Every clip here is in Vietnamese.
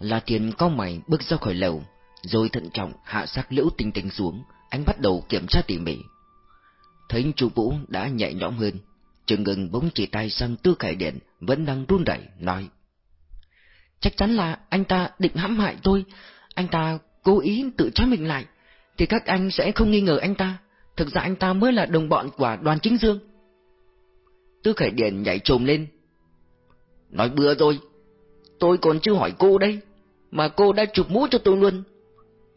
La Thiên có mày bước ra khỏi lầu, rồi thận trọng hạ xác liễu tinh tinh xuống, anh bắt đầu kiểm tra tỉ mỉ. Thấy chú Vũ đã nhẹ nhõm hơn, trường Ngân bỗng chỉ tay sang Tư Khải Điện vẫn đang run rẩy nói: Chắc chắn là anh ta định hãm hại tôi, anh ta cố ý tự trói mình lại, thì các anh sẽ không nghi ngờ anh ta. Thực ra anh ta mới là đồng bọn của đoàn chính dương. Tư Khải Điện nhảy trồm lên. Nói bừa rồi, tôi còn chưa hỏi cô đây, mà cô đã chụp mũ cho tôi luôn.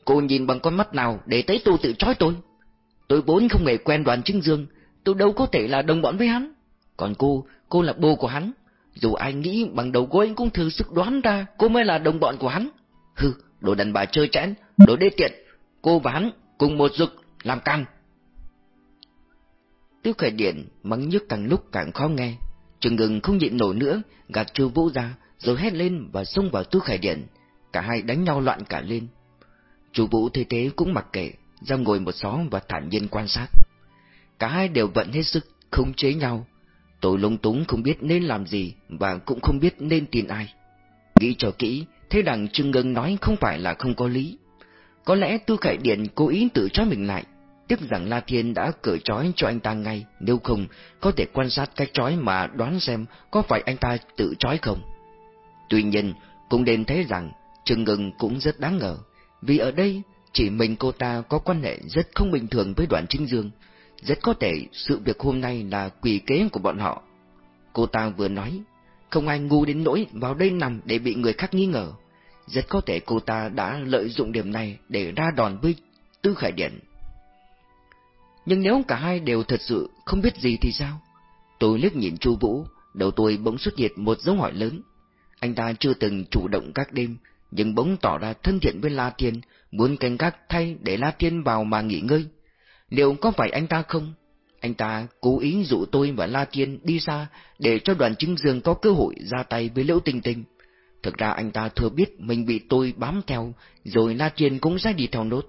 Cô nhìn bằng con mắt nào để thấy tôi tự trói tôi? Tôi vốn không hề quen đoàn trưng dương, tôi đâu có thể là đồng bọn với hắn. Còn cô, cô là bố của hắn. Dù ai nghĩ bằng đầu cô anh cũng thử sức đoán ra cô mới là đồng bọn của hắn. Hừ, đồ đàn bà chơi chẽn, đồ đê tiện. Cô và hắn cùng một dục làm can. Tiêu khởi điện mắng nhức càng lúc càng khó nghe. Trường ngừng không nhịn nổi nữa, gạt chu vũ ra, rồi hét lên và xông vào tiêu khải điện. Cả hai đánh nhau loạn cả lên. Chủ vũ thế thế cũng mặc kệ, ra ngồi một xó và thản nhiên quan sát. Cả hai đều vận hết sức, khống chế nhau. Tôi lung túng không biết nên làm gì và cũng không biết nên tin ai. Nghĩ cho kỹ, thế đằng Trương Ngân nói không phải là không có lý. Có lẽ Tu Khải Điện cố ý tự cho mình lại, tiếc rằng La Thiên đã cởi trói cho anh ta ngay, nếu không, có thể quan sát cách trói mà đoán xem có phải anh ta tự trói không. Tuy nhiên, cũng nên thấy rằng Trương Ngừng cũng rất đáng ngờ, vì ở đây chỉ mình cô ta có quan hệ rất không bình thường với đoạn Trinh Dương, rất có thể sự việc hôm nay là quỷ kế của bọn họ. Cô ta vừa nói, không ai ngu đến nỗi vào đây nằm để bị người khác nghi ngờ. Rất có thể cô ta đã lợi dụng điểm này để ra đòn với Tư Khải Điện. Nhưng nếu cả hai đều thật sự không biết gì thì sao? Tôi liếc nhìn Chu Vũ, đầu tôi bỗng xuất hiện một dấu hỏi lớn. Anh ta chưa từng chủ động các đêm, nhưng bỗng tỏ ra thân thiện với La Thiên, muốn canh gác thay để La Thiên vào mà nghỉ ngơi. Liệu có phải anh ta không? Anh ta cố ý dụ tôi và La Thiên đi xa để cho đoàn chứng dương có cơ hội ra tay với Liễu Tinh Tinh. Thực ra anh ta thừa biết mình bị tôi bám theo, rồi La Thiên cũng sẽ đi theo nốt.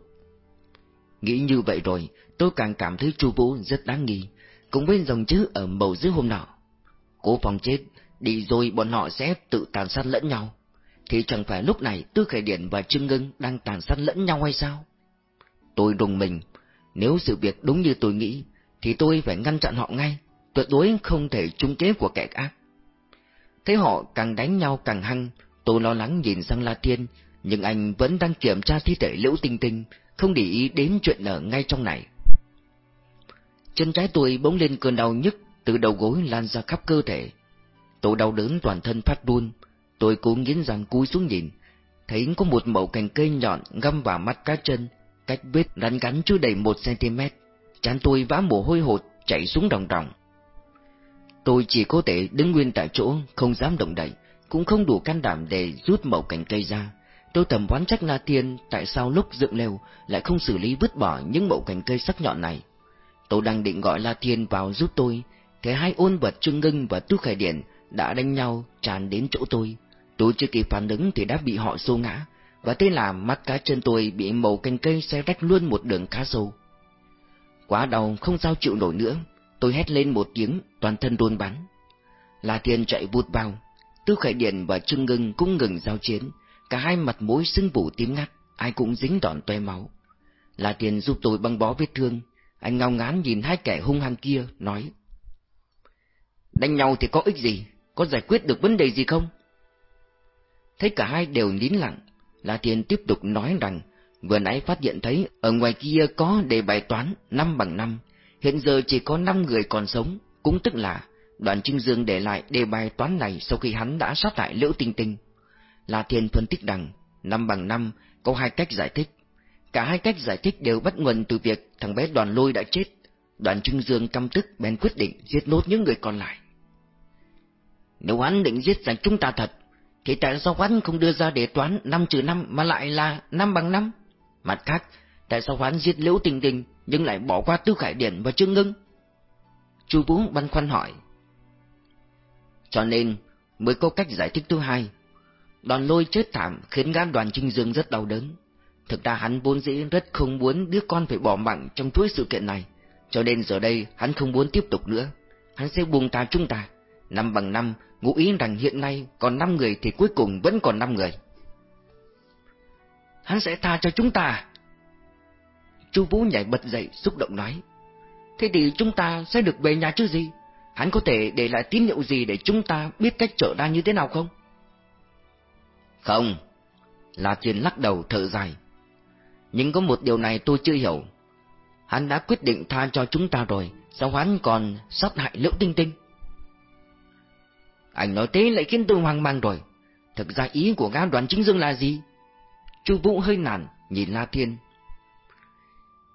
Nghĩ như vậy rồi, tôi càng cảm thấy Chu Vũ rất đáng nghi, cùng với dòng chữ ở màu dưới hôm nọ. Cố phòng chết, đi rồi bọn họ sẽ tự tàn sát lẫn nhau. Thì chẳng phải lúc này Tư Khải Điển và Trương Ngân đang tàn sát lẫn nhau hay sao? Tôi rùng mình, nếu sự việc đúng như tôi nghĩ, thì tôi phải ngăn chặn họ ngay, tuyệt đối không thể trung kế của kẻ ác. Thấy họ càng đánh nhau càng hăng, tôi lo lắng nhìn sang La Thiên, nhưng anh vẫn đang kiểm tra thi thể Liễu Tinh Tinh, không để ý đến chuyện ở ngay trong này. Chân trái tôi bỗng lên cơn đau nhức từ đầu gối lan ra khắp cơ thể. Tôi đau đớn toàn thân phát run, tôi cố nghiến răng cúi xuống nhìn, thấy có một mẩu cành cây nhọn găm vào mắt cá chân, cách vết rắn gắn chưa đầy một cm. Chán tôi vã mồ hôi hột chảy xuống đồng đồng. Tôi chỉ có thể đứng nguyên tại chỗ, không dám động đậy, cũng không đủ can đảm để rút mẩu cành cây ra. Tôi thầm oán trách La Tiên tại sao lúc dựng lều lại không xử lý vứt bỏ những mẩu cành cây sắc nhọn này. Tôi đang định gọi La Thiên vào giúp tôi, thế hai ôn vật Trương Ngân và Tu Khải Điển đã đánh nhau tràn đến chỗ tôi. Tôi chưa kịp phản ứng thì đã bị họ xô ngã, và thế là mắt cá chân tôi bị màu cành cây xe rách luôn một đường khá sâu. Quá đau không sao chịu nổi nữa, tôi hét lên một tiếng, toàn thân đôn bắn. La Thiên chạy vụt vào, Tư Khải Điền và Trương Ngưng cũng ngừng giao chiến, cả hai mặt mũi sưng phủ tím ngắt, ai cũng dính đòn toe máu. La Thiên giúp tôi băng bó vết thương, anh ngao ngán nhìn hai kẻ hung hăng kia, nói. Đánh nhau thì có ích gì, có giải quyết được vấn đề gì không? Thấy cả hai đều nín lặng, La Thiên tiếp tục nói rằng, vừa nãy phát hiện thấy ở ngoài kia có đề bài toán năm bằng năm, hiện giờ chỉ có năm người còn sống, cũng tức là đoàn Trinh Dương để lại đề bài toán này sau khi hắn đã sát hại Liễu Tinh Tinh. La Thiên phân tích rằng, năm bằng năm có hai cách giải thích. Cả hai cách giải thích đều bắt nguồn từ việc thằng bé đoàn lôi đã chết. Đoàn Trưng Dương căm tức bèn quyết định giết nốt những người còn lại. Nếu hắn định giết rằng chúng ta thật, thì tại sao Hoán không đưa ra đề toán năm trừ năm mà lại là năm bằng năm? Mặt khác, tại sao Hoán giết liễu tình tình nhưng lại bỏ qua Tư Khải Điển và Trương Ngưng? Chu Vũ băn khoăn hỏi. Cho nên, mới có cách giải thích thứ hai. Đoàn lôi chết thảm khiến gã đoàn Trinh Dương rất đau đớn. Thực ra hắn vốn dĩ rất không muốn đứa con phải bỏ mạng trong chuỗi sự kiện này, cho nên giờ đây hắn không muốn tiếp tục nữa. Hắn sẽ buông ta chúng ta. Năm bằng năm, ngụ ý rằng hiện nay còn năm người thì cuối cùng vẫn còn năm người. hắn sẽ tha cho chúng ta. Chu Vũ nhảy bật dậy, xúc động nói. Thế thì chúng ta sẽ được về nhà chứ gì? Hắn có thể để lại tín hiệu gì để chúng ta biết cách trở ra như thế nào không? Không. La Thiên lắc đầu thở dài. Nhưng có một điều này tôi chưa hiểu. Hắn đã quyết định tha cho chúng ta rồi, sao hắn còn sát hại Liễu Tinh Tinh? Anh nói thế lại khiến tôi hoang mang rồi. Thực ra ý của gã đoàn chính dương là gì? Chu Vũ hơi nản, nhìn La Thiên.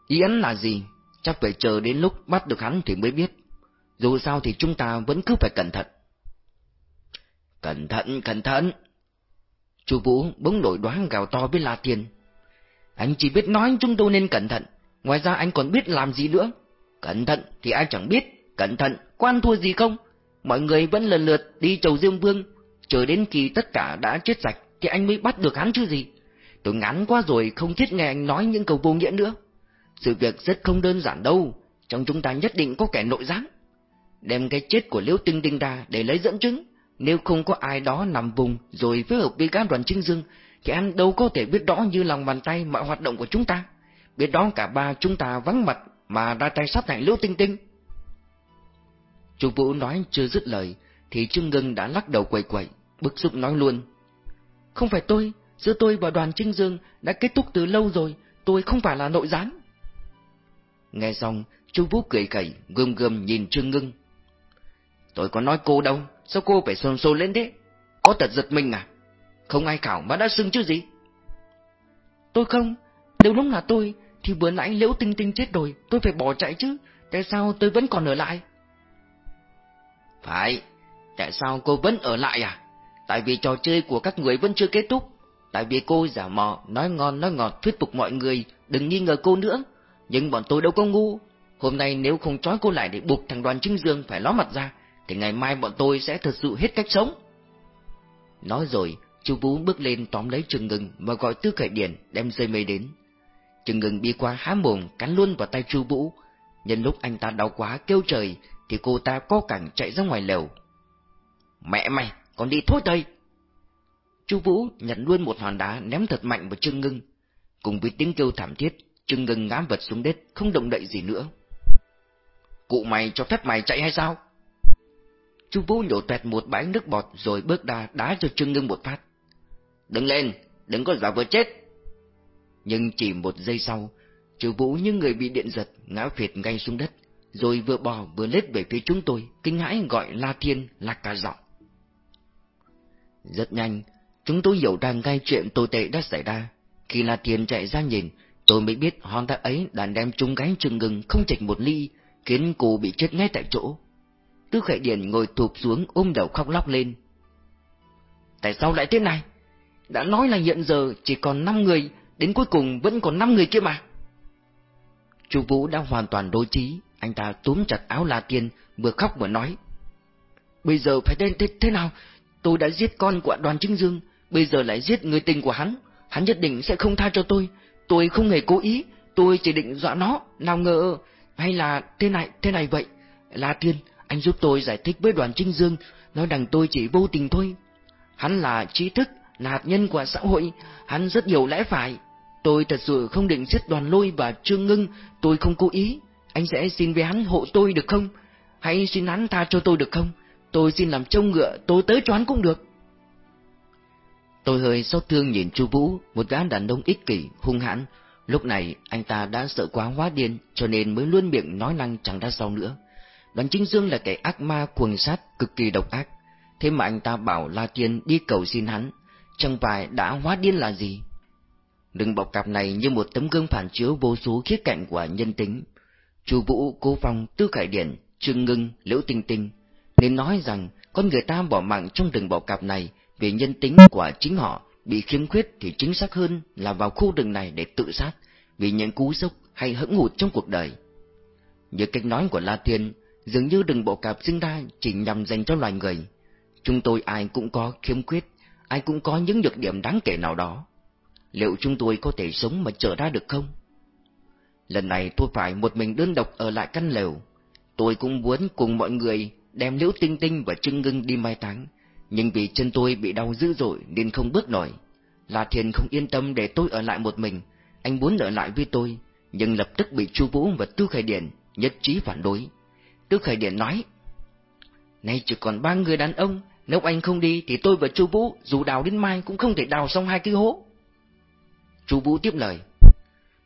Ý ấn là gì? Chắc phải chờ đến lúc bắt được hắn thì mới biết. Dù sao thì chúng ta vẫn cứ phải cẩn thận. Cẩn thận, cẩn thận. Chu Vũ bỗng nổi đoán gào to với La Thiên. Anh chỉ biết nói chúng tôi nên cẩn thận, ngoài ra anh còn biết làm gì nữa. Cẩn thận thì ai chẳng biết, cẩn thận, quan thua gì không? Mọi người vẫn lần lượt đi chầu Diêm Vương, chờ đến khi tất cả đã chết sạch thì anh mới bắt được hắn chứ gì. Tôi ngắn quá rồi không thiết nghe anh nói những câu vô nghĩa nữa. Sự việc rất không đơn giản đâu, trong chúng ta nhất định có kẻ nội gián. Đem cái chết của Liễu Tinh Tinh ra để lấy dẫn chứng, nếu không có ai đó nằm vùng rồi phối hợp với các đoàn trinh dương, thì anh đâu có thể biết rõ như lòng bàn tay mọi hoạt động của chúng ta. Biết đó cả ba chúng ta vắng mặt mà ra tay sát hại Liễu Tinh Tinh. Chú Vũ nói chưa dứt lời, thì Trương Ngân đã lắc đầu quậy quậy, bức xúc nói luôn. Không phải tôi, giữa tôi và đoàn Trinh Dương đã kết thúc từ lâu rồi, tôi không phải là nội gián. Nghe xong, chú Vũ cười cẩy, gươm gươm nhìn Trương Ngân. Tôi có nói cô đâu, sao cô phải xôn xôn lên thế? Có tật giật mình à? Không ai khảo mà đã xưng chứ gì? Tôi không, nếu đúng là tôi, thì vừa nãy Liễu Tinh Tinh chết rồi, tôi phải bỏ chạy chứ, tại sao tôi vẫn còn ở lại? Phải, tại sao cô vẫn ở lại à? Tại vì trò chơi của các người vẫn chưa kết thúc. Tại vì cô giả mò, nói ngon nói ngọt thuyết phục mọi người, đừng nghi ngờ cô nữa. Nhưng bọn tôi đâu có ngu. Hôm nay nếu không trói cô lại để buộc thằng đoàn trưng Dương phải ló mặt ra, thì ngày mai bọn tôi sẽ thật sự hết cách sống. Nói rồi, chú Vũ bước lên tóm lấy Trừng Ngừng và gọi Tư Khải Điển đem dây mây đến. Trừng Ngừng đi qua há mồm cắn luôn vào tay chú Vũ. Nhân lúc anh ta đau quá kêu trời, thì cô ta co cẳng chạy ra ngoài lều. Mẹ mày, còn đi thôi đây! Chu Vũ nhặt luôn một hòn đá ném thật mạnh vào Trương Ngưng. Cùng với tiếng kêu thảm thiết, Trương Ngưng ngã vật xuống đất, không động đậy gì nữa. Cụ mày cho phép mày chạy hay sao? Chu Vũ nhổ toẹt một bãi nước bọt rồi bước ra đá cho Trương Ngưng một phát. Đứng lên, đừng có giả vờ chết. Nhưng chỉ một giây sau, Chu Vũ như người bị điện giật ngã phệt ngay xuống đất, rồi vừa bò vừa lết về phía chúng tôi, kinh hãi gọi La Thiên là cả giọng. Rất nhanh, chúng tôi hiểu ra ngay chuyện tồi tệ đã xảy ra. Khi La Thiên chạy ra nhìn, tôi mới biết hòn ta ấy đã đem trúng gánh trừng ngừng không chệch một ly, khiến cô bị chết ngay tại chỗ. Tư Khải Điền ngồi thụp xuống ôm đầu khóc lóc lên. Tại sao lại thế này? Đã nói là hiện giờ chỉ còn 5 người, đến cuối cùng vẫn còn 5 người kia mà. Chu Vũ đã hoàn toàn đối trí, anh ta túm chặt áo La Tiên, vừa khóc vừa nói. Bây giờ phải đến thế, thế nào? Tôi đã giết con của đoàn Trinh Dương, bây giờ lại giết người tình của hắn. Hắn nhất định sẽ không tha cho tôi. Tôi không hề cố ý, tôi chỉ định dọa nó, nào ngờ... Hay là thế này, thế này vậy? La Tiên, anh giúp tôi giải thích với đoàn Trinh Dương, nói rằng tôi chỉ vô tình thôi. Hắn là trí thức, là hạt nhân của xã hội, hắn rất nhiều lẽ phải. Tôi thật sự không định giết đoàn lôi và trương ngưng, tôi không cố ý. Anh sẽ xin với hắn hộ tôi được không? Hãy xin hắn tha cho tôi được không? Tôi xin làm trông ngựa, tôi tới cho hắn cũng được. Tôi hơi xót thương nhìn Chu Vũ, một gã đàn ông ích kỷ, hung hãn. Lúc này anh ta đã sợ quá hóa điên, cho nên mới luôn miệng nói năng chẳng ra sao nữa. Đoàn Trinh Dương là kẻ ác ma cuồng sát cực kỳ độc ác. Thế mà anh ta bảo La Tiên đi cầu xin hắn, chẳng phải đã hóa điên là gì? Đừng bọc cặp này như một tấm gương phản chiếu vô số khía cạnh của nhân tính. Chu Vũ, Cố Phong, Tư Khải Điển, Trương Ngưng, Liễu Tinh Tinh nên nói rằng con người ta bỏ mạng trong rừng bọ cạp này vì nhân tính của chính họ bị khiếm khuyết thì chính xác hơn là vào khu rừng này để tự sát vì những cú sốc hay hững hụt trong cuộc đời. Như cách nói của La Thiên, dường như đường bộ cạp sinh ra chỉ nhằm dành cho loài người. Chúng tôi ai cũng có khiếm khuyết, ai cũng có những nhược điểm đáng kể nào đó. Liệu chúng tôi có thể sống mà trở ra được không? Lần này tôi phải một mình đơn độc ở lại căn lều. Tôi cũng muốn cùng mọi người đem Liễu Tinh Tinh và Trưng Ngưng đi mai táng, nhưng vì chân tôi bị đau dữ dội nên không bước nổi. La Thiên không yên tâm để tôi ở lại một mình, anh muốn ở lại với tôi, nhưng lập tức bị Chu Vũ và Tư Khải Điển nhất trí phản đối. Tư Khải Điển nói, Nay chỉ còn ba người đàn ông, nếu anh không đi thì tôi và Chu Vũ dù đào đến mai cũng không thể đào xong hai cái hố. Chu Vũ tiếp lời,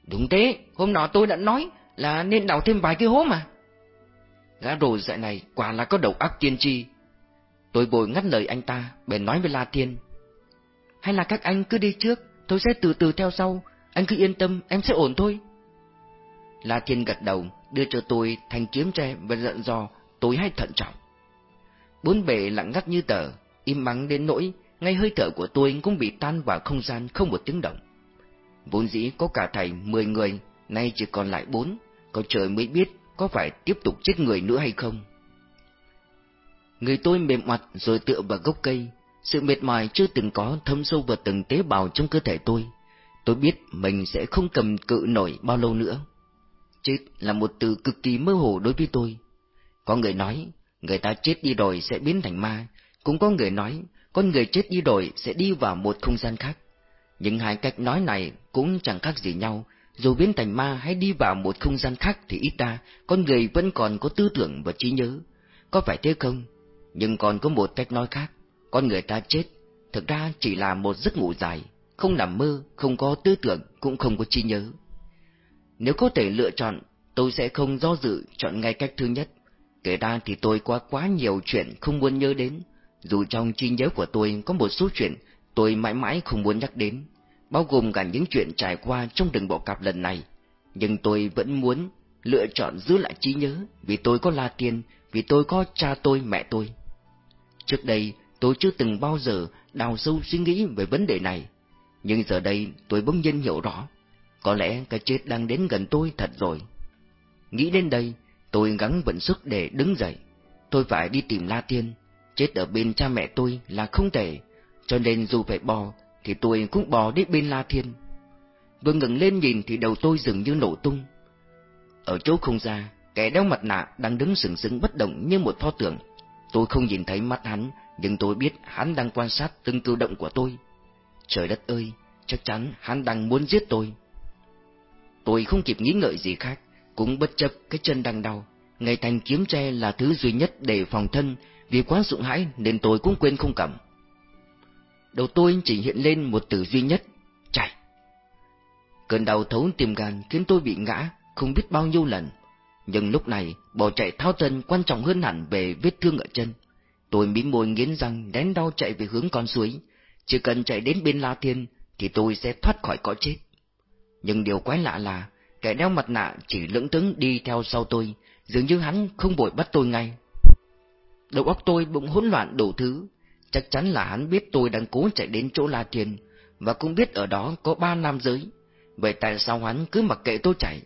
Đúng thế, hôm nọ tôi đã nói là nên đào thêm vài cái hố mà. Gã đồ dạy này quả là có đầu óc tiên tri. Tôi bồi ngắt lời anh ta, bèn nói với La Thiên. Hay là các anh cứ đi trước, tôi sẽ từ từ theo sau, anh cứ yên tâm, em sẽ ổn thôi. La Thiên gật đầu, đưa cho tôi thanh kiếm tre và giận dò, tôi hãy thận trọng. Bốn bề lặng ngắt như tờ, im mắng đến nỗi, ngay hơi thở của tôi cũng bị tan vào không gian không một tiếng động. Vốn dĩ có cả thầy mười người, nay chỉ còn lại bốn, có trời mới biết có phải tiếp tục chết người nữa hay không. Người tôi mềm mặt rồi tựa vào gốc cây, sự mệt mỏi chưa từng có thâm sâu vào từng tế bào trong cơ thể tôi. Tôi biết mình sẽ không cầm cự nổi bao lâu nữa. Chết là một từ cực kỳ mơ hồ đối với tôi. Có người nói, người ta chết đi rồi sẽ biến thành ma, cũng có người nói, con người chết đi rồi sẽ đi vào một không gian khác. Nhưng hai cách nói này cũng chẳng khác gì nhau, dù biến thành ma hay đi vào một không gian khác thì ít ra, con người vẫn còn có tư tưởng và trí nhớ. Có phải thế không? Nhưng còn có một cách nói khác, con người ta chết, thực ra chỉ là một giấc ngủ dài, không nằm mơ, không có tư tưởng, cũng không có trí nhớ. Nếu có thể lựa chọn, tôi sẽ không do dự chọn ngay cách thứ nhất. Kể ra thì tôi có quá nhiều chuyện không muốn nhớ đến, dù trong trí nhớ của tôi có một số chuyện tôi mãi mãi không muốn nhắc đến bao gồm cả những chuyện trải qua trong đường bộ cặp lần này. Nhưng tôi vẫn muốn lựa chọn giữ lại trí nhớ, vì tôi có La Tiên, vì tôi có cha tôi, mẹ tôi. Trước đây, tôi chưa từng bao giờ đào sâu suy nghĩ về vấn đề này, nhưng giờ đây tôi bỗng nhiên hiểu rõ, có lẽ cái chết đang đến gần tôi thật rồi. Nghĩ đến đây, tôi gắng vận sức để đứng dậy, tôi phải đi tìm La Tiên, chết ở bên cha mẹ tôi là không thể, cho nên dù phải bò thì tôi cũng bò đến bên La Thiên. Vừa ngẩng lên nhìn thì đầu tôi dường như nổ tung. Ở chỗ không ra, kẻ đeo mặt nạ đang đứng sừng sững bất động như một pho tượng. Tôi không nhìn thấy mắt hắn, nhưng tôi biết hắn đang quan sát từng cử động của tôi. Trời đất ơi, chắc chắn hắn đang muốn giết tôi. Tôi không kịp nghĩ ngợi gì khác, cũng bất chấp cái chân đang đau. Ngày thành kiếm tre là thứ duy nhất để phòng thân, vì quá sợ hãi nên tôi cũng quên không cầm đầu tôi chỉ hiện lên một từ duy nhất, chạy. Cơn đau thấu tim gan khiến tôi bị ngã không biết bao nhiêu lần, nhưng lúc này bỏ chạy thao thân quan trọng hơn hẳn về vết thương ở chân. Tôi mím môi nghiến răng đén đau chạy về hướng con suối, chỉ cần chạy đến bên La Thiên thì tôi sẽ thoát khỏi cõi chết. Nhưng điều quái lạ là kẻ đeo mặt nạ chỉ lững tướng đi theo sau tôi, dường như hắn không vội bắt tôi ngay. Đầu óc tôi bỗng hỗn loạn đủ thứ, Chắc chắn là hắn biết tôi đang cố chạy đến chỗ La Thiên, và cũng biết ở đó có ba nam giới. Vậy tại sao hắn cứ mặc kệ tôi chạy?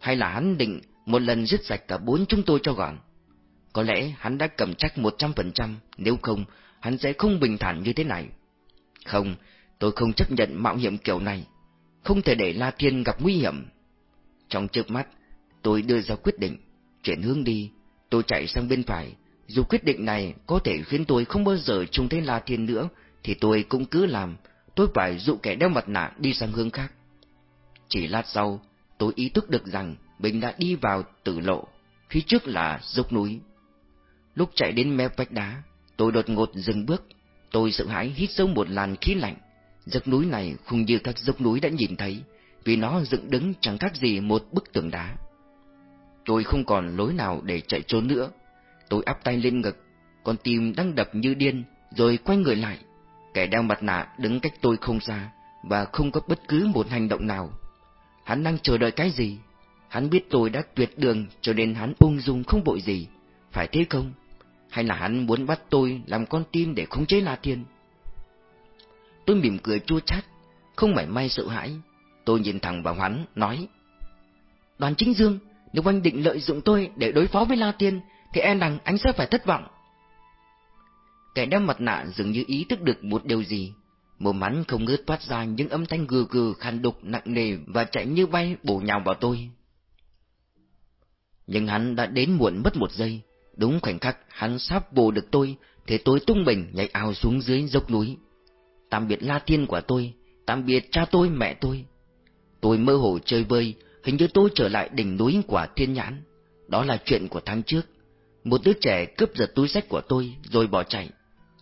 Hay là hắn định một lần giết sạch cả bốn chúng tôi cho gọn? Có lẽ hắn đã cầm chắc một trăm phần trăm, nếu không, hắn sẽ không bình thản như thế này. Không, tôi không chấp nhận mạo hiểm kiểu này. Không thể để La Thiên gặp nguy hiểm. Trong chớp mắt, tôi đưa ra quyết định, chuyển hướng đi, tôi chạy sang bên phải, dù quyết định này có thể khiến tôi không bao giờ trông thấy La Thiên nữa, thì tôi cũng cứ làm, tôi phải dụ kẻ đeo mặt nạ đi sang hướng khác. Chỉ lát sau, tôi ý thức được rằng mình đã đi vào tử lộ, phía trước là dốc núi. Lúc chạy đến mép vách đá, tôi đột ngột dừng bước, tôi sợ hãi hít sâu một làn khí lạnh. Dốc núi này không như các dốc núi đã nhìn thấy, vì nó dựng đứng chẳng khác gì một bức tường đá. Tôi không còn lối nào để chạy trốn nữa, Tôi áp tay lên ngực, con tim đang đập như điên, rồi quay người lại. Kẻ đeo mặt nạ đứng cách tôi không xa, và không có bất cứ một hành động nào. Hắn đang chờ đợi cái gì? Hắn biết tôi đã tuyệt đường cho nên hắn ung dung không bội gì. Phải thế không? Hay là hắn muốn bắt tôi làm con tim để khống chế La Thiên? Tôi mỉm cười chua chát, không mảy may sợ hãi. Tôi nhìn thẳng vào hắn, nói. Đoàn chính dương, nếu anh định lợi dụng tôi để đối phó với La Thiên, thì e rằng anh sẽ phải thất vọng. Kẻ đeo mặt nạ dường như ý thức được một điều gì, mồm hắn không ngớt toát ra những âm thanh gừ gừ khàn đục nặng nề và chạy như bay bổ nhào vào tôi. Nhưng hắn đã đến muộn mất một giây, đúng khoảnh khắc hắn sắp bổ được tôi, thế tôi tung bình nhảy ao xuống dưới dốc núi. Tạm biệt La Thiên của tôi, tạm biệt cha tôi mẹ tôi. Tôi mơ hồ chơi bơi, hình như tôi trở lại đỉnh núi quả thiên nhãn. Đó là chuyện của tháng trước. Một đứa trẻ cướp giật túi sách của tôi rồi bỏ chạy.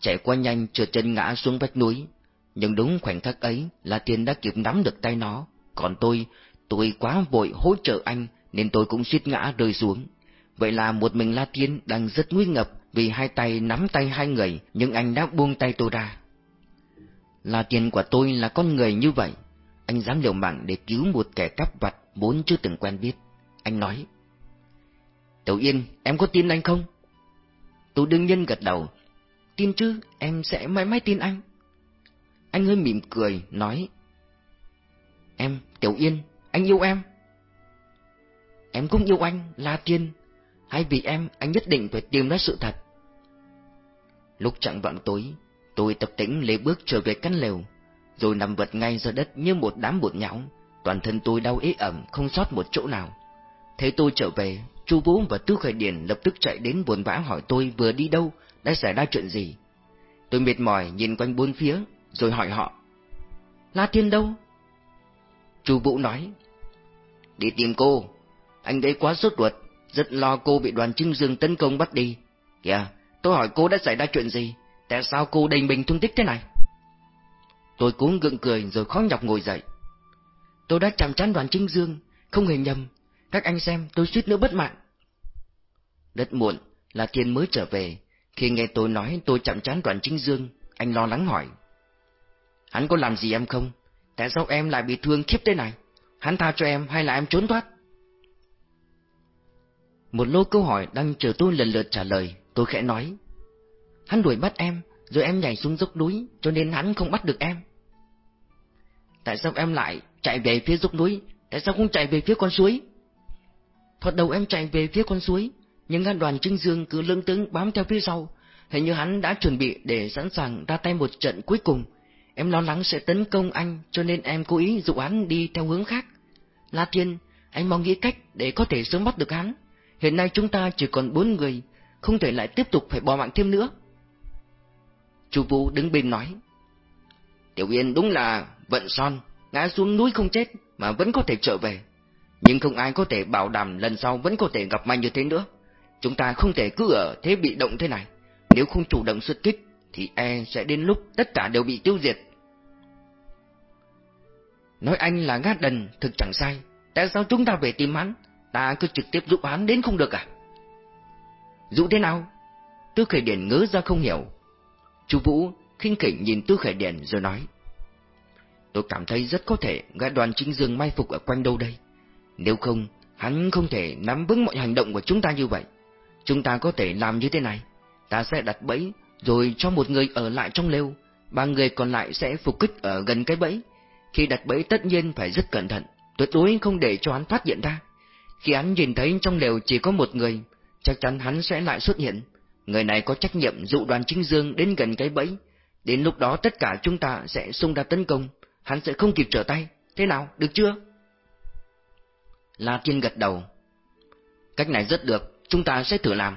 Chạy qua nhanh trượt chân ngã xuống vách núi. Nhưng đúng khoảnh khắc ấy là Tiên đã kịp nắm được tay nó. Còn tôi, tôi quá vội hỗ trợ anh nên tôi cũng suýt ngã rơi xuống. Vậy là một mình La Tiên đang rất nguy ngập vì hai tay nắm tay hai người nhưng anh đã buông tay tôi ra. La Tiên của tôi là con người như vậy. Anh dám liều mạng để cứu một kẻ cắp vặt vốn chưa từng quen biết. Anh nói. Tiểu Yên, em có tin anh không? Tôi đương nhiên gật đầu. Tin chứ, em sẽ mãi mãi tin anh. Anh hơi mỉm cười, nói. Em, Tiểu Yên, anh yêu em. Em cũng yêu anh, La Tiên. Hay vì em, anh nhất định phải tìm ra sự thật. Lúc chẳng vạng tối, tôi tập tĩnh lấy bước trở về căn lều, rồi nằm vật ngay ra đất như một đám bột nhão. Toàn thân tôi đau ế ẩm, không sót một chỗ nào. Thế tôi trở về, Chu Vũ và Tư Khởi Điển lập tức chạy đến buồn bã hỏi tôi vừa đi đâu, đã xảy ra chuyện gì. Tôi mệt mỏi nhìn quanh bốn phía, rồi hỏi họ. La Thiên đâu? Chu Vũ nói. Đi tìm cô. Anh ấy quá sốt ruột, rất lo cô bị đoàn trưng dương tấn công bắt đi. Kìa, tôi hỏi cô đã xảy ra chuyện gì? Tại sao cô đành mình thương tích thế này? Tôi cố gượng cười rồi khó nhọc ngồi dậy. Tôi đã chạm trán đoàn trưng dương, không hề nhầm. Các anh xem, tôi suýt nữa bất mạng. Rất muộn, là Thiên mới trở về. Khi nghe tôi nói tôi chạm chán đoàn chính dương, anh lo lắng hỏi. Hắn có làm gì em không? Tại sao em lại bị thương khiếp thế này? Hắn tha cho em hay là em trốn thoát? Một lô câu hỏi đang chờ tôi lần lượt trả lời, tôi khẽ nói. Hắn đuổi bắt em, rồi em nhảy xuống dốc núi, cho nên hắn không bắt được em. Tại sao em lại chạy về phía dốc núi, tại sao không chạy về phía con suối? Thoạt đầu em chạy về phía con suối, nhưng ngăn đoàn Trưng Dương cứ lưng tướng bám theo phía sau, hình như hắn đã chuẩn bị để sẵn sàng ra tay một trận cuối cùng. Em lo lắng sẽ tấn công anh, cho nên em cố ý dụ hắn đi theo hướng khác. La Thiên, anh mong nghĩ cách để có thể sớm bắt được hắn. Hiện nay chúng ta chỉ còn bốn người, không thể lại tiếp tục phải bỏ mạng thêm nữa. Chu Vũ đứng bên nói. Tiểu Yên đúng là vận son, ngã xuống núi không chết mà vẫn có thể trở về. Nhưng không ai có thể bảo đảm lần sau vẫn có thể gặp may như thế nữa. Chúng ta không thể cứ ở thế bị động thế này. Nếu không chủ động xuất kích, thì e sẽ đến lúc tất cả đều bị tiêu diệt. Nói anh là ngát đần, thực chẳng sai. Tại sao chúng ta về tìm hắn? Ta cứ trực tiếp giúp hắn đến không được à? Dụ thế nào? Tư Khởi Điển ngớ ra không hiểu. Chú Vũ khinh khỉnh nhìn Tư Khởi Điển rồi nói. Tôi cảm thấy rất có thể gã đoàn chính dương mai phục ở quanh đâu đây. Nếu không, hắn không thể nắm vững mọi hành động của chúng ta như vậy. Chúng ta có thể làm như thế này. Ta sẽ đặt bẫy, rồi cho một người ở lại trong lều. Ba người còn lại sẽ phục kích ở gần cái bẫy. Khi đặt bẫy tất nhiên phải rất cẩn thận, tuyệt đối không để cho hắn phát hiện ra. Khi hắn nhìn thấy trong lều chỉ có một người, chắc chắn hắn sẽ lại xuất hiện. Người này có trách nhiệm dụ đoàn chính dương đến gần cái bẫy. Đến lúc đó tất cả chúng ta sẽ xung ra tấn công, hắn sẽ không kịp trở tay. Thế nào, được chưa? La Thiên gật đầu. Cách này rất được, chúng ta sẽ thử làm.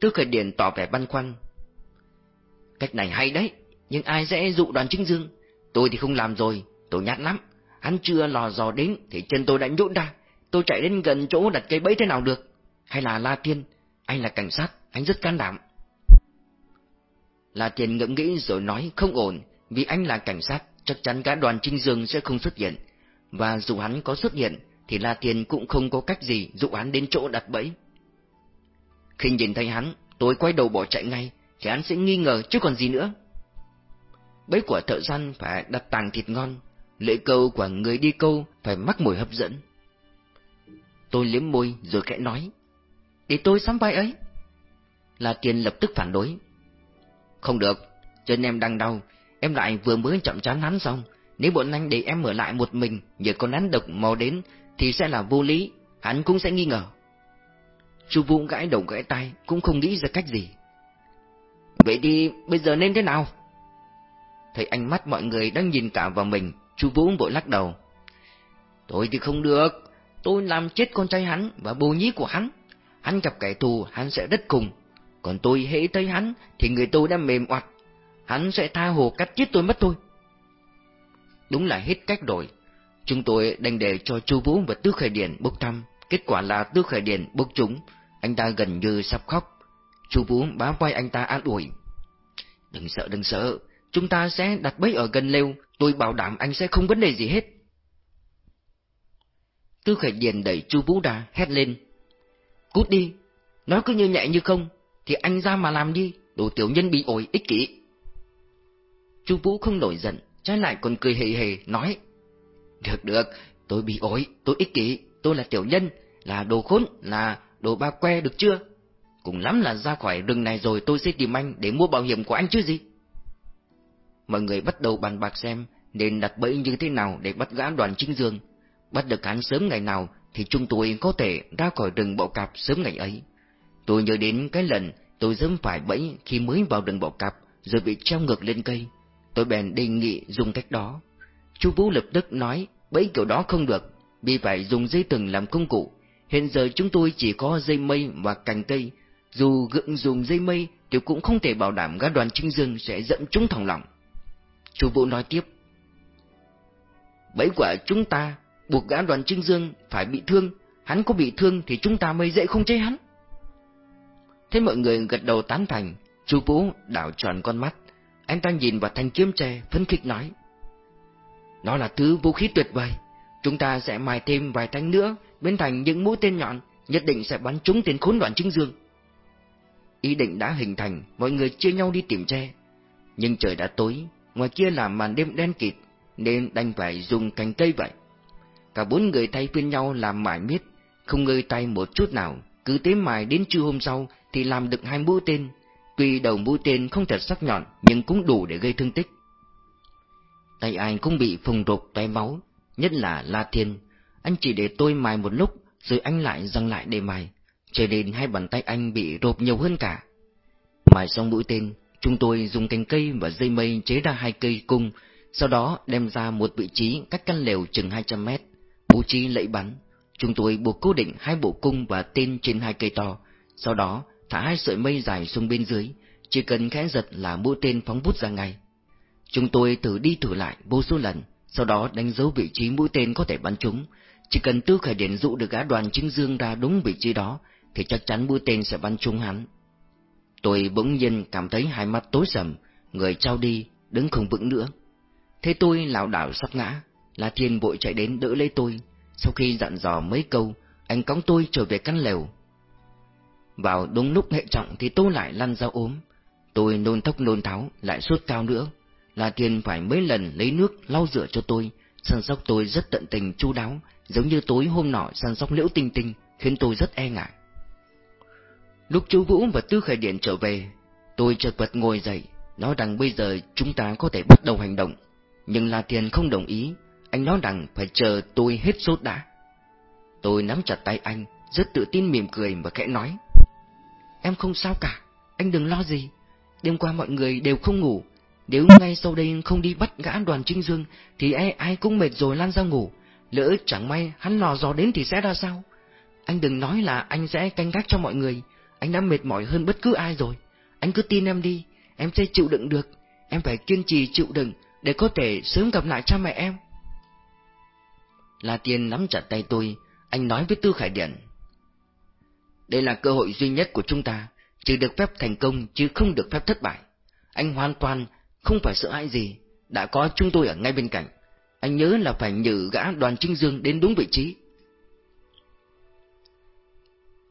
Tư Khởi điện tỏ vẻ băn khoăn. Cách này hay đấy, nhưng ai sẽ dụ đoàn chính dương? Tôi thì không làm rồi, tôi nhát lắm. Hắn chưa lò dò đến thì chân tôi đã nhũn ra. Tôi chạy đến gần chỗ đặt cây bẫy thế nào được? Hay là La Thiên, anh là cảnh sát, anh rất can đảm. La Thiên ngẫm nghĩ rồi nói không ổn, vì anh là cảnh sát, chắc chắn cả đoàn trinh dương sẽ không xuất hiện. Và dù hắn có xuất hiện, thì La Thiên cũng không có cách gì dụ hắn đến chỗ đặt bẫy. Khi nhìn thấy hắn, tôi quay đầu bỏ chạy ngay, thì hắn sẽ nghi ngờ chứ còn gì nữa. Bấy của thợ săn phải đặt tàng thịt ngon, lưỡi câu của người đi câu phải mắc mùi hấp dẫn. Tôi liếm môi rồi khẽ nói, để tôi sắm vai ấy. La Tiên lập tức phản đối. Không được, chân em đang đau, em lại vừa mới chậm chán hắn xong, nếu bọn anh để em ở lại một mình, nhờ con rắn độc mò đến, thì sẽ là vô lý, hắn cũng sẽ nghi ngờ. Chu Vũ gãi đầu gãi tay, cũng không nghĩ ra cách gì. Vậy thì bây giờ nên thế nào? Thấy ánh mắt mọi người đang nhìn cả vào mình, Chu Vũ vội lắc đầu. Tôi thì không được, tôi làm chết con trai hắn và bồ nhí của hắn. Hắn gặp kẻ thù, hắn sẽ rất cùng. Còn tôi hễ thấy hắn, thì người tôi đã mềm oặt. Hắn sẽ tha hồ cắt chết tôi mất thôi. đúng là hết cách rồi. Chúng tôi đành để cho Chu Vũ và Tư Khởi Điển bốc thăm, kết quả là Tư Khởi Điển bốc trúng, anh ta gần như sắp khóc. Chu Vũ bám quay anh ta an ủi. Đừng sợ, đừng sợ, chúng ta sẽ đặt bẫy ở gần lều, tôi bảo đảm anh sẽ không vấn đề gì hết. Tư Khởi Điền đẩy Chu Vũ ra, hét lên. Cút đi, nói cứ như nhẹ như không, thì anh ra mà làm đi, đồ tiểu nhân bị ổi ích kỷ. Chu Vũ không nổi giận, trái lại còn cười hề hề, nói. Được được, tôi bị ổi, tôi ích kỷ, tôi là tiểu nhân, là đồ khốn, là đồ ba que được chưa? Cùng lắm là ra khỏi rừng này rồi tôi sẽ tìm anh để mua bảo hiểm của anh chứ gì. Mọi người bắt đầu bàn bạc xem nên đặt bẫy như thế nào để bắt gã đoàn chính dương. Bắt được hắn sớm ngày nào thì chúng tôi có thể ra khỏi rừng bọ cạp sớm ngày ấy. Tôi nhớ đến cái lần tôi dẫm phải bẫy khi mới vào rừng bọ cạp rồi bị treo ngược lên cây. Tôi bèn đề nghị dùng cách đó. Chú Vũ lập tức nói bẫy kiểu đó không được, vì phải dùng dây thừng làm công cụ. Hiện giờ chúng tôi chỉ có dây mây và cành cây, dù gượng dùng dây mây thì cũng không thể bảo đảm các đoàn trinh dương sẽ dẫn chúng thòng lòng. Chu Vũ nói tiếp. Bẫy của chúng ta buộc gã đoàn trinh dương phải bị thương, hắn có bị thương thì chúng ta mới dễ không chế hắn. Thế mọi người gật đầu tán thành, Chu Vũ đảo tròn con mắt, anh ta nhìn vào thanh kiếm tre phấn khích nói: "Nó là thứ vũ khí tuyệt vời, chúng ta sẽ mài thêm vài thanh nữa biến thành những mũi tên nhọn, nhất định sẽ bắn trúng tên khốn đoạn trứng dương." Ý định đã hình thành, mọi người chia nhau đi tìm tre. Nhưng trời đã tối, ngoài kia là màn đêm đen kịt, nên đành phải dùng cành cây vậy. Cả bốn người thay phiên nhau làm mải miết, không ngơi tay một chút nào, cứ tế mài đến trưa hôm sau thì làm được hai mũi tên. Tuy đầu mũi tên không thật sắc nhọn, nhưng cũng đủ để gây thương tích. Tay ai cũng bị phồng rộp tay máu, nhất là La Thiên. Anh chỉ để tôi mài một lúc, rồi anh lại dâng lại để mài cho nên hai bàn tay anh bị rộp nhiều hơn cả. Mài xong mũi tên, chúng tôi dùng cành cây và dây mây chế ra hai cây cung, sau đó đem ra một vị trí cách căn lều chừng 200 mét, bố trí lẫy bắn. Chúng tôi buộc cố định hai bộ cung và tên trên hai cây to, sau đó thả hai sợi mây dài xuống bên dưới, chỉ cần khẽ giật là mũi tên phóng vút ra ngay. Chúng tôi thử đi thử lại vô số lần, sau đó đánh dấu vị trí mũi tên có thể bắn trúng. Chỉ cần tư khởi Điển dụ được gã đoàn chính dương ra đúng vị trí đó, thì chắc chắn mũi tên sẽ bắn trúng hắn. Tôi bỗng nhiên cảm thấy hai mắt tối sầm, người trao đi, đứng không vững nữa. Thế tôi lảo đảo sắp ngã, La Thiên vội chạy đến đỡ lấy tôi. Sau khi dặn dò mấy câu, anh cõng tôi trở về căn lều. Vào đúng lúc hệ trọng thì tôi lại lăn ra ốm. Tôi nôn thốc nôn tháo, lại sốt cao nữa. La Thiên phải mấy lần lấy nước lau rửa cho tôi, săn sóc tôi rất tận tình chu đáo, giống như tối hôm nọ săn sóc liễu tinh tinh, khiến tôi rất e ngại. Lúc chú Vũ và Tư Khải Điện trở về, tôi chợt vật ngồi dậy, nói rằng bây giờ chúng ta có thể bắt đầu hành động. Nhưng La Thiên không đồng ý, anh nói rằng phải chờ tôi hết sốt đã. Tôi nắm chặt tay anh, rất tự tin mỉm cười và khẽ nói. Em không sao cả, anh đừng lo gì. Đêm qua mọi người đều không ngủ, nếu ngay sau đây không đi bắt gã đoàn Trinh Dương thì ai, ai cũng mệt rồi lan ra ngủ. Lỡ chẳng may hắn lò dò đến thì sẽ ra sao? Anh đừng nói là anh sẽ canh gác cho mọi người, anh đã mệt mỏi hơn bất cứ ai rồi. Anh cứ tin em đi, em sẽ chịu đựng được. Em phải kiên trì chịu đựng để có thể sớm gặp lại cha mẹ em. La Tiên nắm chặt tay tôi, anh nói với Tư Khải Điện Đây là cơ hội duy nhất của chúng ta, chỉ được phép thành công chứ không được phép thất bại. Anh hoàn toàn không phải sợ hãi gì, đã có chúng tôi ở ngay bên cạnh. Anh nhớ là phải nhử gã đoàn Trinh Dương đến đúng vị trí.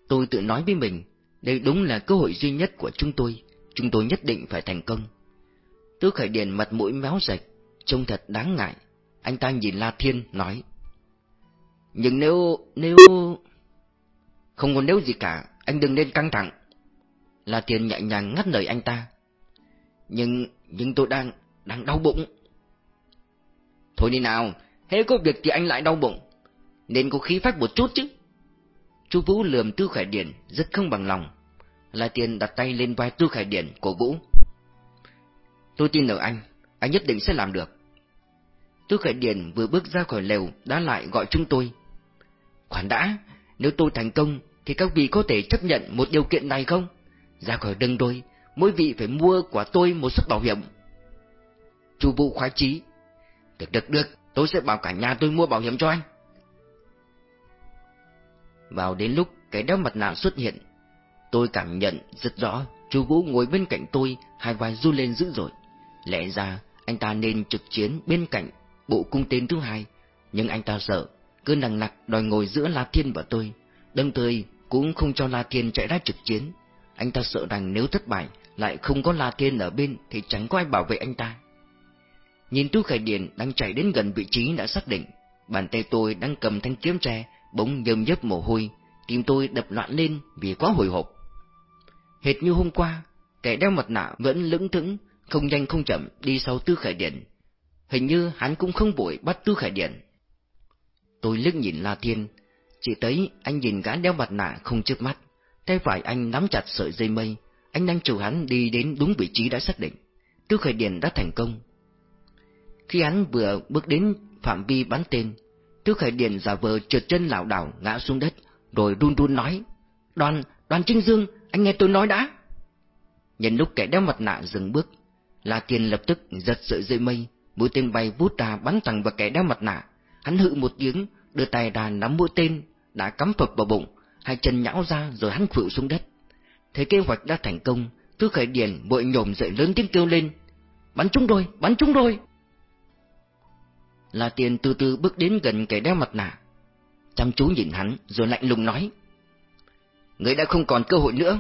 Tôi tự nói với mình, đây đúng là cơ hội duy nhất của chúng tôi, chúng tôi nhất định phải thành công. Tứ Khởi Điền mặt mũi méo rạch, trông thật đáng ngại. Anh ta nhìn La Thiên, nói. Nhưng nếu... nếu... Không có nếu gì cả, anh đừng nên căng thẳng. La Thiên nhẹ nhàng ngắt lời anh ta. Nhưng nhưng tôi đang... đang đau bụng. Thôi đi nào, hễ có việc thì anh lại đau bụng. Nên có khí phách một chút chứ. Chu Vũ lườm Tư Khải Điển rất không bằng lòng. La Tiên đặt tay lên vai Tư Khải Điển cổ Vũ. Tôi tin ở anh, anh nhất định sẽ làm được. Tư Khải Điển vừa bước ra khỏi lều đã lại gọi chúng tôi. Khoản đã, nếu tôi thành công thì các vị có thể chấp nhận một điều kiện này không? Ra khỏi đừng đôi, mỗi vị phải mua của tôi một suất bảo hiểm. Chu Vũ khoái chí. Được được được, tôi sẽ bảo cả nhà tôi mua bảo hiểm cho anh. Vào đến lúc cái đeo mặt nạ xuất hiện, tôi cảm nhận rất rõ chú Vũ ngồi bên cạnh tôi, hai vai du lên dữ dội. Lẽ ra anh ta nên trực chiến bên cạnh bộ cung tên thứ hai, nhưng anh ta sợ, cứ nặng nặc đòi ngồi giữa La Thiên và tôi, đồng thời cũng không cho La Thiên chạy ra trực chiến. Anh ta sợ rằng nếu thất bại, lại không có La Thiên ở bên thì chẳng có ai bảo vệ anh ta. Nhìn Tu Khải Điền đang chạy đến gần vị trí đã xác định, bàn tay tôi đang cầm thanh kiếm tre, bỗng nhơm nhớp mồ hôi, tim tôi đập loạn lên vì quá hồi hộp. Hệt như hôm qua, kẻ đeo mặt nạ vẫn lững thững, không nhanh không chậm đi sau Tư Khải Điền. Hình như hắn cũng không vội bắt Tư Khải Điền. Tôi liếc nhìn La Thiên, chỉ thấy anh nhìn gã đeo mặt nạ không chớp mắt, tay phải anh nắm chặt sợi dây mây, anh đang chủ hắn đi đến đúng vị trí đã xác định. Tiêu khởi Điền đã thành công. Khi hắn vừa bước đến phạm vi bắn tên, Tiêu khởi Điền giả vờ trượt chân lảo đảo ngã xuống đất, rồi run run nói, Đoàn, đoàn Trinh Dương, anh nghe tôi nói đã. Nhân lúc kẻ đeo mặt nạ dừng bước, La Tiên lập tức giật sợi dây mây, mũi tên bay vút ra bắn thẳng vào kẻ đeo mặt nạ. Hắn hự một tiếng, đưa tay ra nắm mũi tên, đã cắm phập vào bụng, hai chân nhão ra rồi hắn khuỵu xuống đất. Thấy kế hoạch đã thành công, Tư Khải Điền bội nhổm dậy lớn tiếng kêu lên. Bắn chúng rồi, bắn chúng rồi! La Tiên từ từ bước đến gần kẻ đeo mặt nạ. Chăm chú nhìn hắn rồi lạnh lùng nói. Người đã không còn cơ hội nữa.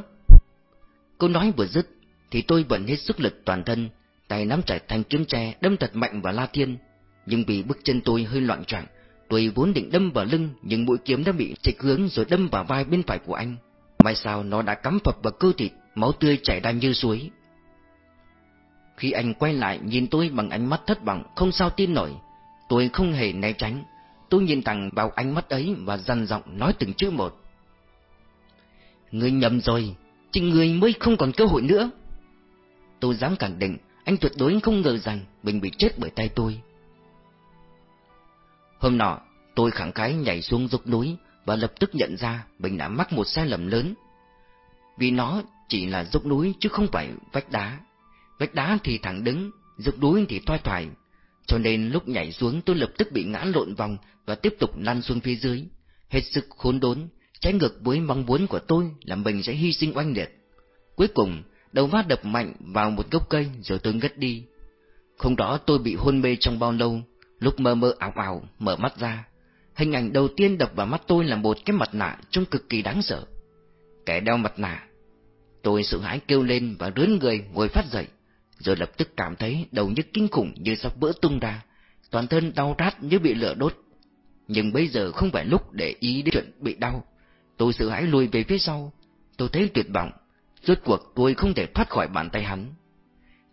Câu nói vừa dứt, thì tôi bận hết sức lực toàn thân, tay nắm chặt thanh kiếm tre đâm thật mạnh vào La Thiên. Nhưng vì bước chân tôi hơi loạn choạng, tôi vốn định đâm vào lưng, nhưng mũi kiếm đã bị trịch hướng rồi đâm vào vai bên phải của anh. May sao nó đã cắm phập vào cơ thịt, máu tươi chảy ra như suối. Khi anh quay lại nhìn tôi bằng ánh mắt thất vọng, không sao tin nổi, tôi không hề né tránh. Tôi nhìn thẳng vào ánh mắt ấy và dằn giọng nói từng chữ một. Ngươi nhầm rồi, chính ngươi mới không còn cơ hội nữa. Tôi dám khẳng định, anh tuyệt đối không ngờ rằng mình bị chết bởi tay tôi. Hôm nọ, tôi khẳng khái nhảy xuống dốc núi và lập tức nhận ra mình đã mắc một sai lầm lớn. Vì nó chỉ là dốc núi chứ không phải vách đá. Vách đá thì thẳng đứng, dốc núi thì toai thoải. Cho nên lúc nhảy xuống tôi lập tức bị ngã lộn vòng và tiếp tục lăn xuống phía dưới. Hết sức khốn đốn, trái ngược với mong muốn của tôi là mình sẽ hy sinh oanh liệt. Cuối cùng, đầu va đập mạnh vào một gốc cây rồi tôi ngất đi. Không rõ tôi bị hôn mê trong bao lâu, lúc mơ mơ ảo ảo, mở mắt ra. Hình ảnh đầu tiên đập vào mắt tôi là một cái mặt nạ trông cực kỳ đáng sợ. Kẻ đeo mặt nạ. Tôi sợ hãi kêu lên và rướn người ngồi phát dậy, rồi lập tức cảm thấy đầu nhức kinh khủng như sắp vỡ tung ra, toàn thân đau rát như bị lửa đốt. Nhưng bây giờ không phải lúc để ý đến chuyện bị đau. Tôi sợ hãi lùi về phía sau. Tôi thấy tuyệt vọng. Rốt cuộc tôi không thể thoát khỏi bàn tay hắn.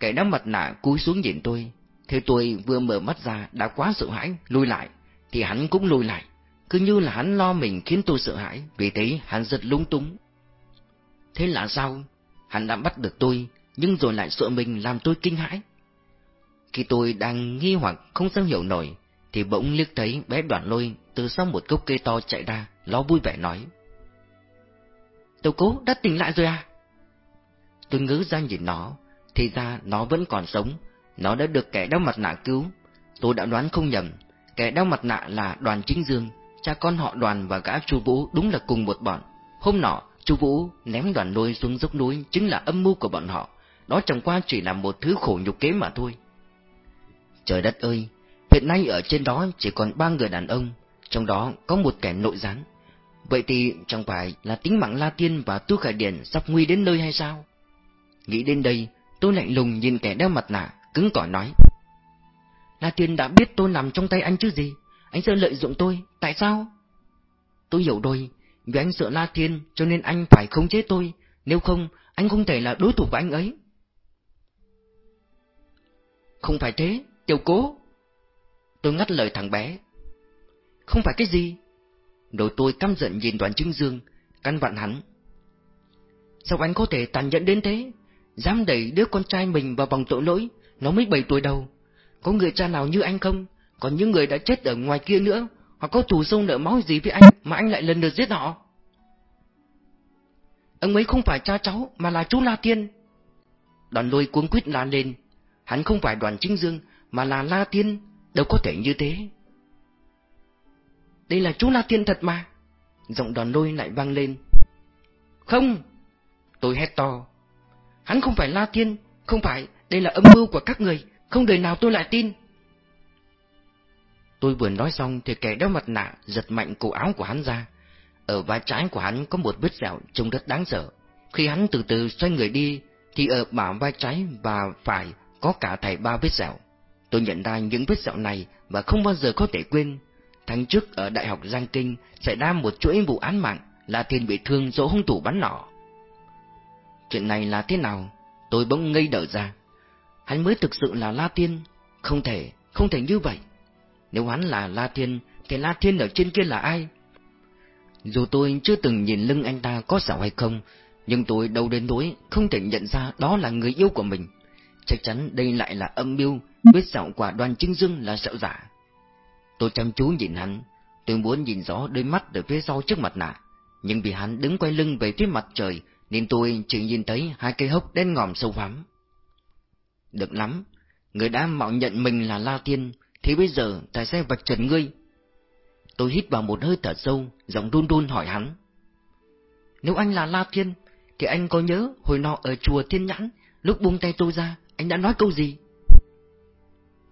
Kẻ đeo mặt nạ cúi xuống nhìn tôi. Thế tôi vừa mở mắt ra đã quá sợ hãi, lùi lại. Thì hắn cũng lùi lại. Cứ như là hắn lo mình khiến tôi sợ hãi, vì thế hắn rất lúng túng. Thế là sao? Hắn đã bắt được tôi, nhưng rồi lại sợ mình làm tôi kinh hãi. Khi tôi đang nghi hoặc không sao hiểu nổi, thì bỗng liếc thấy bé đoạn lôi từ sau một gốc cây to chạy ra, lo vui vẻ nói. Tàu cố đã tỉnh lại rồi à? Tôi ngớ ra nhìn nó, thì ra nó vẫn còn sống, nó đã được kẻ đeo mặt nạ cứu. Tôi đã đoán không nhầm, kẻ đeo mặt nạ là đoàn chính dương, cha con họ đoàn và gã chu Vũ đúng là cùng một bọn. Hôm nọ, chu Vũ ném đoàn lôi xuống dốc núi chính là âm mưu của bọn họ, đó chẳng qua chỉ là một thứ khổ nhục kế mà thôi. Trời đất ơi, hiện nay ở trên đó chỉ còn ba người đàn ông, trong đó có một kẻ nội gián. Vậy thì chẳng phải là tính mạng La Tiên và Tu Khải Điển sắp nguy đến nơi hay sao? Nghĩ đến đây, tôi lạnh lùng nhìn kẻ đeo mặt nạ, cứng cỏi nói. La Tiên đã biết tôi nằm trong tay anh chứ gì, anh sợ lợi dụng tôi, tại sao? Tôi hiểu rồi, vì anh sợ La Thiên cho nên anh phải khống chế tôi, nếu không, anh không thể là đối thủ của anh ấy. Không phải thế, tiểu cố. Tôi ngắt lời thằng bé. Không phải cái gì, Đầu tôi căm giận nhìn đoàn trưng dương, căn vặn hắn. Sao anh có thể tàn nhẫn đến thế? Dám đẩy đứa con trai mình vào vòng tội lỗi, nó mới bảy tuổi đầu. Có người cha nào như anh không? Còn những người đã chết ở ngoài kia nữa, họ có thù sâu nợ máu gì với anh mà anh lại lần lượt giết họ? Ông ấy không phải cha cháu, mà là chú La Tiên. Đoàn lôi cuống quýt la lên. Hắn không phải đoàn chính dương, mà là La Tiên. đâu có thể như thế. Đây là chú La Tiên thật mà. Giọng đoàn lôi lại vang lên. Không! Tôi hét to. Hắn không phải La Tiên, không phải, đây là âm mưu của các người, không đời nào tôi lại tin. Tôi vừa nói xong thì kẻ đeo mặt nạ giật mạnh cổ áo của hắn ra. Ở vai trái của hắn có một vết sẹo trông rất đáng sợ. Khi hắn từ từ xoay người đi, thì ở bả vai trái và phải có cả thảy ba vết sẹo. Tôi nhận ra những vết sẹo này và không bao giờ có thể quên. Tháng trước ở Đại học Giang Kinh xảy ra một chuỗi vụ án mạng là thiên bị thương do hung thủ bắn nỏ. Chuyện này là thế nào? Tôi bỗng ngây đỡ ra. Hắn mới thực sự là La Tiên. Không thể, không thể như vậy. Nếu hắn là La Thiên, thì La Thiên ở trên kia là ai? Dù tôi chưa từng nhìn lưng anh ta có xảo hay không, nhưng tôi đâu đến nỗi không thể nhận ra đó là người yêu của mình. Chắc chắn đây lại là âm mưu, biết xảo quả đoàn trinh dương là sợ giả. Tôi chăm chú nhìn hắn, tôi muốn nhìn rõ đôi mắt ở phía sau trước mặt nạ, nhưng vì hắn đứng quay lưng về phía mặt trời, nên tôi chỉ nhìn thấy hai cây hốc đen ngòm sâu hoắm. Được lắm, người đã mạo nhận mình là La Thiên, thì bây giờ tại sao vạch trần ngươi? Tôi hít vào một hơi thở sâu, giọng run run hỏi hắn. Nếu anh là La Thiên, thì anh có nhớ hồi nọ ở chùa Thiên Nhãn, lúc buông tay tôi ra, anh đã nói câu gì?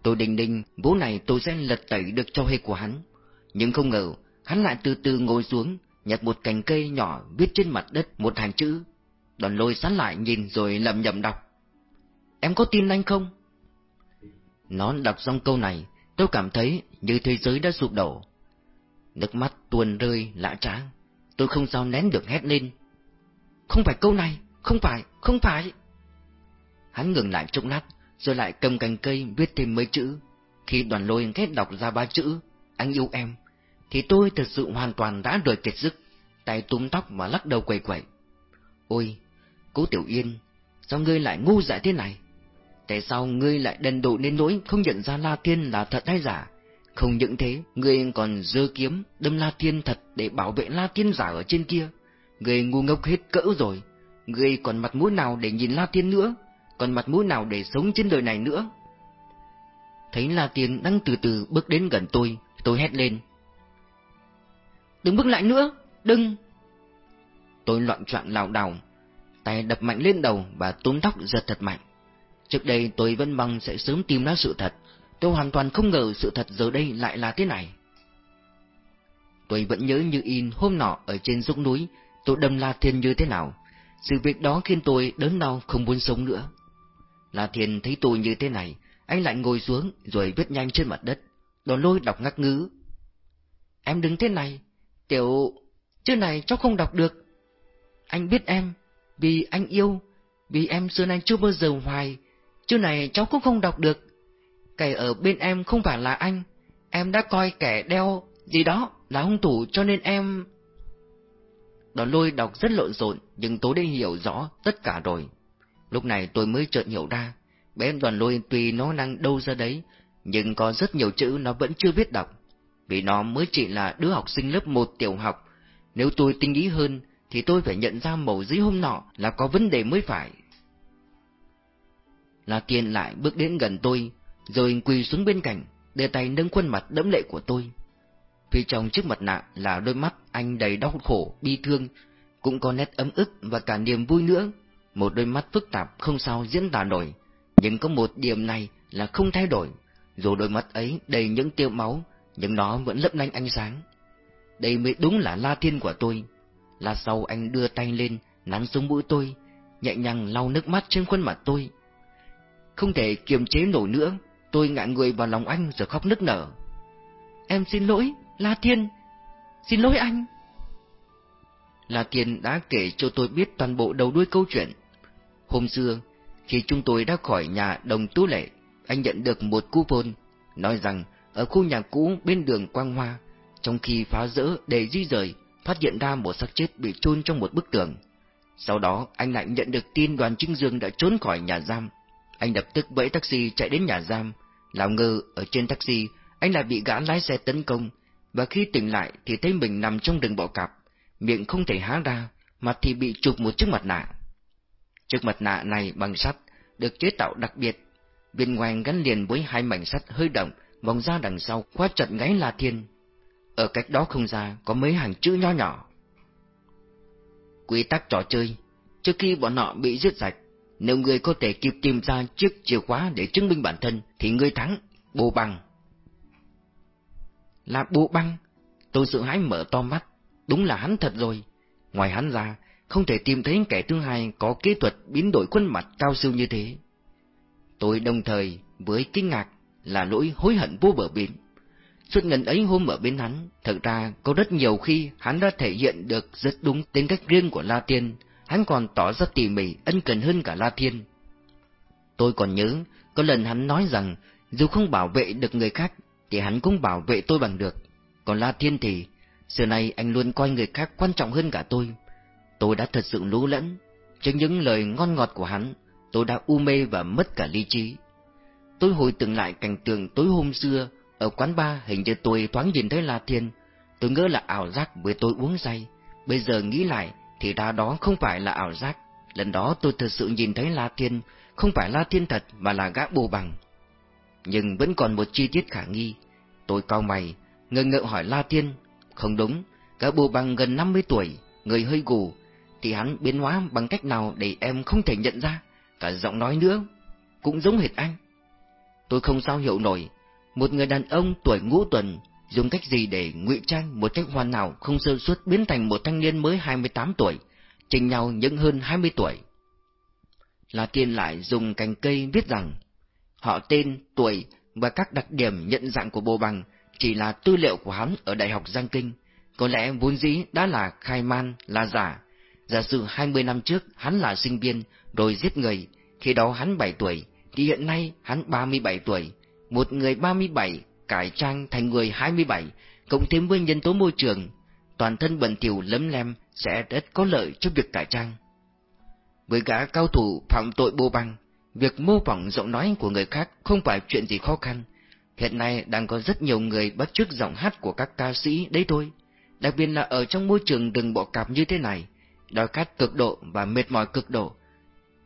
Tôi đình đình, bố này tôi sẽ lật tẩy được cho hay của hắn. Nhưng không ngờ, hắn lại từ từ ngồi xuống, nhặt một cành cây nhỏ viết trên mặt đất một hàng chữ. Đoàn lôi sán lại nhìn rồi lầm nhầm đọc. Em có tin anh không? Nó đọc xong câu này, tôi cảm thấy như thế giới đã sụp đổ. Nước mắt tuôn rơi lã tráng, tôi không sao nén được hét lên. Không phải câu này, không phải, không phải. Hắn ngừng lại chốc lát, rồi lại cầm cành cây viết thêm mấy chữ. Khi đoàn lôi kết đọc ra ba chữ, anh yêu em, thì tôi thật sự hoàn toàn đã rời kiệt sức, tay túm tóc mà lắc đầu quẩy quậy. Ôi, cố Tiểu Yên, sao ngươi lại ngu dại thế này? Tại sao ngươi lại đần độ đến nỗi không nhận ra La Thiên là thật hay giả? Không những thế, ngươi còn dơ kiếm đâm La Thiên thật để bảo vệ La Thiên giả ở trên kia. Ngươi ngu ngốc hết cỡ rồi. Ngươi còn mặt mũi nào để nhìn La Thiên nữa? Còn mặt mũi nào để sống trên đời này nữa? Thấy La Thiên đang từ từ bước đến gần tôi, tôi hét lên. Đừng bước lại nữa, đừng! Tôi loạn trọn lảo đảo, tay đập mạnh lên đầu và tốn tóc giật thật mạnh. Trước đây tôi vẫn mong sẽ sớm tìm ra sự thật, tôi hoàn toàn không ngờ sự thật giờ đây lại là thế này. Tôi vẫn nhớ như in hôm nọ ở trên dốc núi, tôi đâm La Thiên như thế nào. Sự việc đó khiến tôi đớn đau không muốn sống nữa. La Thiên thấy tôi như thế này, anh lại ngồi xuống rồi viết nhanh trên mặt đất. Đòn lôi đọc ngắt ngứ. Em đứng thế này, tiểu... Chữ này cháu không đọc được. Anh biết em, vì anh yêu, vì em xưa nay chưa bao giờ hoài, Chữ này cháu cũng không đọc được. Kẻ ở bên em không phải là anh. Em đã coi kẻ đeo gì đó là hung thủ cho nên em... Đoàn lôi đọc rất lộn xộn nhưng tôi đã hiểu rõ tất cả rồi. Lúc này tôi mới chợt hiểu ra. Bé đoàn lôi tuy nó năng đâu ra đấy, nhưng có rất nhiều chữ nó vẫn chưa biết đọc. Vì nó mới chỉ là đứa học sinh lớp 1 tiểu học. Nếu tôi tinh ý hơn, thì tôi phải nhận ra màu dưới hôm nọ là có vấn đề mới phải. La Tiên lại bước đến gần tôi, rồi quỳ xuống bên cạnh, đưa tay nâng khuôn mặt đẫm lệ của tôi. Phía trong chiếc mặt nạ là đôi mắt anh đầy đau khổ, bi thương, cũng có nét ấm ức và cả niềm vui nữa. Một đôi mắt phức tạp không sao diễn tả nổi, nhưng có một điểm này là không thay đổi. Dù đôi mắt ấy đầy những tiêu máu, nhưng nó vẫn lấp lánh ánh sáng. Đây mới đúng là La Thiên của tôi. Là sau anh đưa tay lên, nắn xuống mũi tôi, nhẹ nhàng lau nước mắt trên khuôn mặt tôi không thể kiềm chế nổi nữa, tôi ngã người vào lòng anh rồi khóc nức nở. Em xin lỗi, La Thiên, xin lỗi anh. La Thiên đã kể cho tôi biết toàn bộ đầu đuôi câu chuyện. Hôm xưa, khi chúng tôi đã khỏi nhà đồng tú lệ, anh nhận được một coupon, nói rằng ở khu nhà cũ bên đường Quang Hoa, trong khi phá rỡ để di rời, phát hiện ra một xác chết bị chôn trong một bức tường. Sau đó, anh lại nhận được tin đoàn Trinh Dương đã trốn khỏi nhà giam, anh lập tức bẫy taxi chạy đến nhà giam. Lão ngờ ở trên taxi, anh lại bị gã lái xe tấn công, và khi tỉnh lại thì thấy mình nằm trong đường bọ cạp, miệng không thể há ra, mặt thì bị chụp một chiếc mặt nạ. Chiếc mặt nạ này bằng sắt, được chế tạo đặc biệt, bên ngoài gắn liền với hai mảnh sắt hơi động vòng ra đằng sau khóa chặt gáy La Thiên. Ở cách đó không xa có mấy hàng chữ nho nhỏ. Quy tắc trò chơi, trước khi bọn họ bị giết sạch, nếu người có thể kịp tìm ra chiếc chìa khóa để chứng minh bản thân thì người thắng, bồ bằng. Là bồ băng, tôi sợ hãi mở to mắt, đúng là hắn thật rồi. Ngoài hắn ra, không thể tìm thấy kẻ thứ hai có kỹ thuật biến đổi khuôn mặt cao siêu như thế. Tôi đồng thời với kinh ngạc là lỗi hối hận vô bờ bến. Suốt ngần ấy hôm ở bên hắn, thật ra có rất nhiều khi hắn đã thể hiện được rất đúng tính cách riêng của La Tiên, hắn còn tỏ ra tỉ mỉ, ân cần hơn cả La Thiên. Tôi còn nhớ, có lần hắn nói rằng, dù không bảo vệ được người khác, thì hắn cũng bảo vệ tôi bằng được. Còn La Thiên thì, xưa nay anh luôn coi người khác quan trọng hơn cả tôi. Tôi đã thật sự lú lẫn, trước những lời ngon ngọt của hắn, tôi đã u mê và mất cả lý trí. Tôi hồi tưởng lại cảnh tượng tối hôm xưa, ở quán bar hình như tôi thoáng nhìn thấy La Thiên, tôi ngỡ là ảo giác với tôi uống say. Bây giờ nghĩ lại, thì ra đó không phải là ảo giác. Lần đó tôi thật sự nhìn thấy La Thiên, không phải La Thiên thật mà là gã bù bằng. Nhưng vẫn còn một chi tiết khả nghi. Tôi cao mày, ngơ ngợ hỏi La Thiên, không đúng, gã bù bằng gần 50 tuổi, người hơi gù, thì hắn biến hóa bằng cách nào để em không thể nhận ra, cả giọng nói nữa, cũng giống hệt anh. Tôi không sao hiểu nổi, một người đàn ông tuổi ngũ tuần dùng cách gì để ngụy trang một cách hoàn hảo không sơ suất biến thành một thanh niên mới 28 tuổi, chênh nhau những hơn 20 tuổi. La Tiên lại dùng cành cây viết rằng họ tên, tuổi và các đặc điểm nhận dạng của Bồ Bằng chỉ là tư liệu của hắn ở Đại học Giang Kinh, có lẽ vốn dĩ đã là khai man, là giả. Giả sử 20 năm trước hắn là sinh viên rồi giết người, khi đó hắn 7 tuổi, thì hiện nay hắn 37 tuổi, một người 37 cải trang thành người 27, cộng thêm với nhân tố môi trường, toàn thân bẩn thỉu lấm lem sẽ rất có lợi cho việc cải trang. Với gã cao thủ phạm tội bô băng, việc mô phỏng giọng nói của người khác không phải chuyện gì khó khăn. Hiện nay đang có rất nhiều người bắt chước giọng hát của các ca sĩ đấy thôi, đặc biệt là ở trong môi trường đừng bọ cạp như thế này, đói khát cực độ và mệt mỏi cực độ.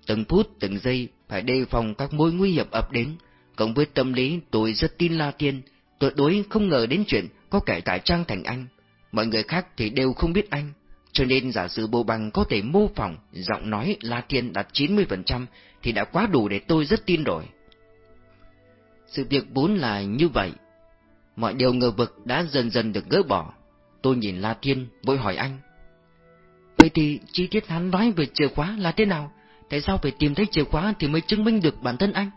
Từng phút từng giây phải đề phòng các mối nguy hiểm ập đến, cộng với tâm lý tôi rất tin La Tiên, tuyệt đối không ngờ đến chuyện có kẻ cải trang thành anh. Mọi người khác thì đều không biết anh, cho nên giả sử bồ bằng có thể mô phỏng giọng nói La Tiên đạt 90% thì đã quá đủ để tôi rất tin rồi. Sự việc vốn là như vậy. Mọi điều ngờ vực đã dần dần được gỡ bỏ. Tôi nhìn La Thiên, vội hỏi anh. Vậy thì chi tiết hắn nói về chìa khóa là thế nào? Tại sao phải tìm thấy chìa khóa thì mới chứng minh được bản thân anh?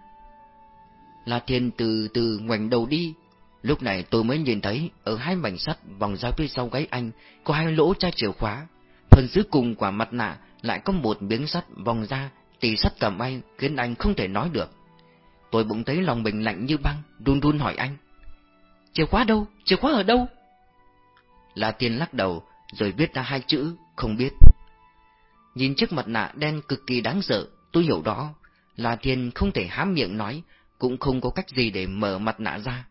La Thiên từ từ ngoảnh đầu đi. Lúc này tôi mới nhìn thấy ở hai mảnh sắt vòng ra phía sau gáy anh có hai lỗ chai chìa khóa. Phần dưới cùng quả mặt nạ lại có một miếng sắt vòng ra, tỉ sắt cầm anh khiến anh không thể nói được. Tôi bỗng thấy lòng mình lạnh như băng, run run hỏi anh. Chìa khóa đâu? Chìa khóa ở đâu? La Thiên lắc đầu, rồi viết ra hai chữ, không biết. Nhìn chiếc mặt nạ đen cực kỳ đáng sợ, tôi hiểu đó. La Thiên không thể hám miệng nói, cũng không có cách gì để mở mặt nạ ra.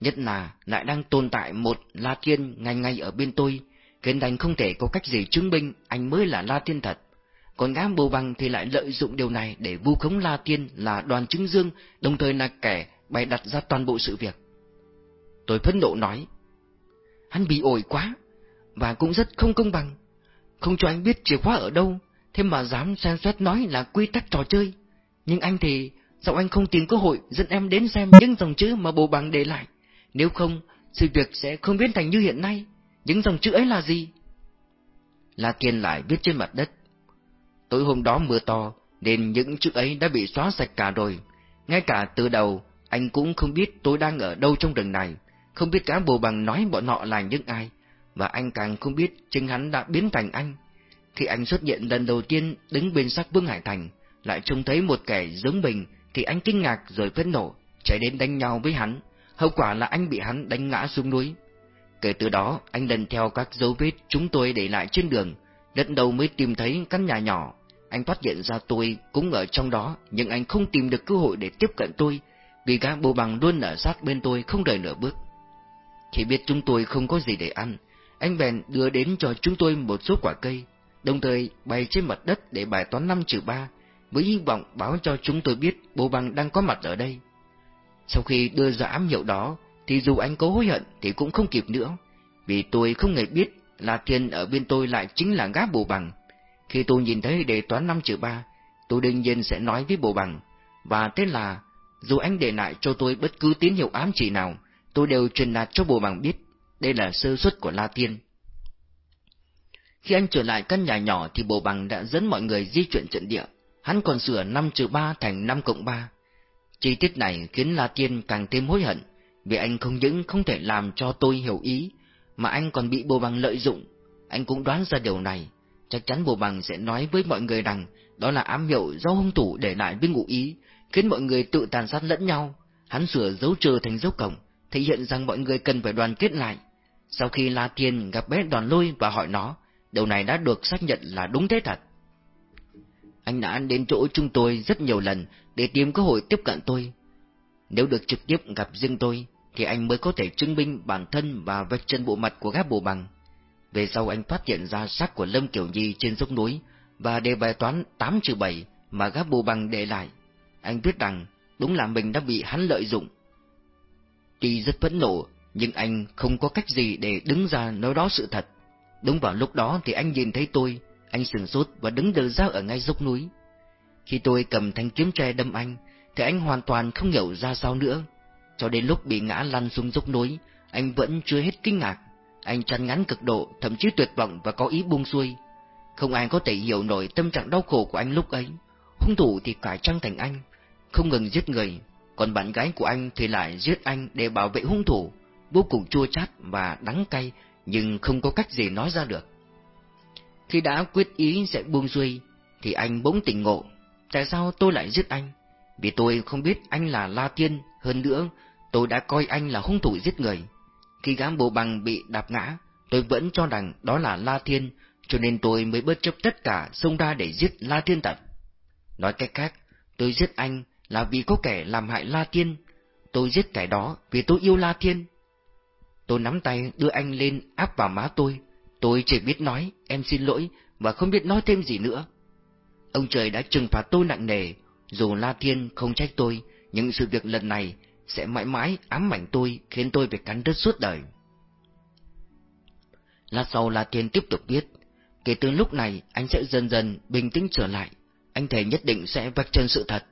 Nhất là lại đang tồn tại một La Thiên ngay ngay ở bên tôi, khiến anh không thể có cách gì chứng minh anh mới là La Thiên thật. Còn gã bồ bằng thì lại lợi dụng điều này để vu khống La Thiên là đoàn chứng dương, đồng thời là kẻ bày đặt ra toàn bộ sự việc. Tôi phẫn nộ nói, hắn bị ổi quá, và cũng rất không công bằng. Không cho anh biết chìa khóa ở đâu, thế mà dám xem xét nói là quy tắc trò chơi. Nhưng anh thì Sao anh không tìm cơ hội dẫn em đến xem những dòng chữ mà bố bằng để lại? Nếu không, sự việc sẽ không biến thành như hiện nay. Những dòng chữ ấy là gì? La Thiên lại viết trên mặt đất. Tối hôm đó mưa to, nên những chữ ấy đã bị xóa sạch cả rồi. Ngay cả từ đầu, anh cũng không biết tôi đang ở đâu trong rừng này, không biết cả bồ bằng nói bọn họ là những ai, và anh càng không biết chính hắn đã biến thành anh. Khi anh xuất hiện lần đầu tiên đứng bên sắc Vương Hải Thành, lại trông thấy một kẻ giống mình thì anh kinh ngạc rồi phẫn nộ, chạy đến đánh nhau với hắn, hậu quả là anh bị hắn đánh ngã xuống núi. Kể từ đó, anh lần theo các dấu vết chúng tôi để lại trên đường, lần đầu mới tìm thấy căn nhà nhỏ. Anh phát hiện ra tôi cũng ở trong đó, nhưng anh không tìm được cơ hội để tiếp cận tôi, vì gã bồ bằng luôn ở sát bên tôi không rời nửa bước. Khi biết chúng tôi không có gì để ăn, anh bèn đưa đến cho chúng tôi một số quả cây, đồng thời bày trên mặt đất để bài toán năm trừ ba với hy vọng báo cho chúng tôi biết bố bằng đang có mặt ở đây. Sau khi đưa ra ám hiệu đó, thì dù anh có hối hận thì cũng không kịp nữa, vì tôi không hề biết là Thiên ở bên tôi lại chính là gác bồ bằng. Khi tôi nhìn thấy đề toán 5 trừ 3, tôi đương nhiên sẽ nói với bồ bằng, và thế là, dù anh để lại cho tôi bất cứ tín hiệu ám chỉ nào, tôi đều truyền đạt cho bồ bằng biết, đây là sơ suất của La Tiên. Khi anh trở lại căn nhà nhỏ thì bồ bằng đã dẫn mọi người di chuyển trận địa, hắn còn sửa 5 trừ 3 thành 5 cộng 3. Chi tiết này khiến La Tiên càng thêm hối hận, vì anh không những không thể làm cho tôi hiểu ý, mà anh còn bị bồ bằng lợi dụng. Anh cũng đoán ra điều này, chắc chắn bồ bằng sẽ nói với mọi người rằng đó là ám hiệu do hung thủ để lại với ngụ ý, khiến mọi người tự tàn sát lẫn nhau. Hắn sửa dấu trừ thành dấu cổng, thể hiện rằng mọi người cần phải đoàn kết lại. Sau khi La Tiên gặp bé đoàn lôi và hỏi nó, điều này đã được xác nhận là đúng thế thật. Anh đã đến chỗ chúng tôi rất nhiều lần để tìm cơ hội tiếp cận tôi. Nếu được trực tiếp gặp riêng tôi, thì anh mới có thể chứng minh bản thân và vạch chân bộ mặt của gác bộ bằng. Về sau anh phát hiện ra xác của Lâm Kiểu Nhi trên dốc núi và đề bài toán 8 trừ 7 mà gác bộ bằng để lại. Anh biết rằng đúng là mình đã bị hắn lợi dụng. Tuy rất phẫn nộ, nhưng anh không có cách gì để đứng ra nói đó sự thật. Đúng vào lúc đó thì anh nhìn thấy tôi, anh sừng sốt và đứng đờ ra ở ngay dốc núi. Khi tôi cầm thanh kiếm tre đâm anh, thì anh hoàn toàn không hiểu ra sao nữa. Cho đến lúc bị ngã lăn xuống dốc núi, anh vẫn chưa hết kinh ngạc. Anh chăn ngắn cực độ, thậm chí tuyệt vọng và có ý buông xuôi. Không ai có thể hiểu nổi tâm trạng đau khổ của anh lúc ấy. Hung thủ thì cải trang thành anh, không ngừng giết người, còn bạn gái của anh thì lại giết anh để bảo vệ hung thủ, vô cùng chua chát và đắng cay, nhưng không có cách gì nói ra được. Khi đã quyết ý sẽ buông xuôi, thì anh bỗng tỉnh ngộ. Tại sao tôi lại giết anh? Vì tôi không biết anh là La Tiên, hơn nữa, tôi đã coi anh là hung thủ giết người. Khi gã bộ bằng bị đạp ngã, tôi vẫn cho rằng đó là La Thiên, cho nên tôi mới bất chấp tất cả xông ra để giết La Thiên tận. Nói cách khác, tôi giết anh là vì có kẻ làm hại La Thiên, tôi giết kẻ đó vì tôi yêu La Thiên. Tôi nắm tay đưa anh lên áp vào má tôi, tôi chỉ biết nói em xin lỗi và không biết nói thêm gì nữa. Ông trời đã trừng phạt tôi nặng nề, dù La Thiên không trách tôi, nhưng sự việc lần này sẽ mãi mãi ám ảnh tôi, khiến tôi phải cắn đứt suốt đời. Lát sau La Thiên tiếp tục biết kể từ lúc này anh sẽ dần dần bình tĩnh trở lại, anh thề nhất định sẽ vạch chân sự thật.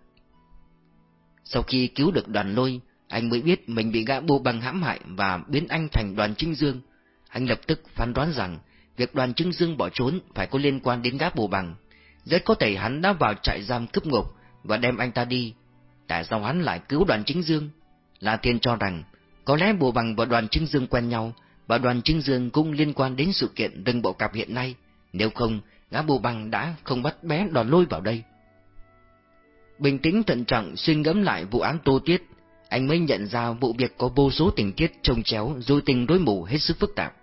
Sau khi cứu được đoàn lôi, anh mới biết mình bị gã bù bằng hãm hại và biến anh thành đoàn Trinh Dương. Anh lập tức phán đoán rằng việc đoàn Trưng Dương bỏ trốn phải có liên quan đến gã bù bằng. Rất có thể hắn đã vào trại giam cướp ngục và đem anh ta đi. Tại sao hắn lại cứu đoàn Trưng Dương? La Thiên cho rằng, có lẽ bù bằng và đoàn Trưng Dương quen nhau, và đoàn Trưng Dương cũng liên quan đến sự kiện rừng bộ cặp hiện nay. Nếu không, gã bù bằng đã không bắt bé đoàn lôi vào đây. Bình tĩnh thận trọng suy ngẫm lại vụ án Tô tiết anh mới nhận ra vụ việc có vô số tình tiết trông chéo, dối tình đối mù hết sức phức tạp.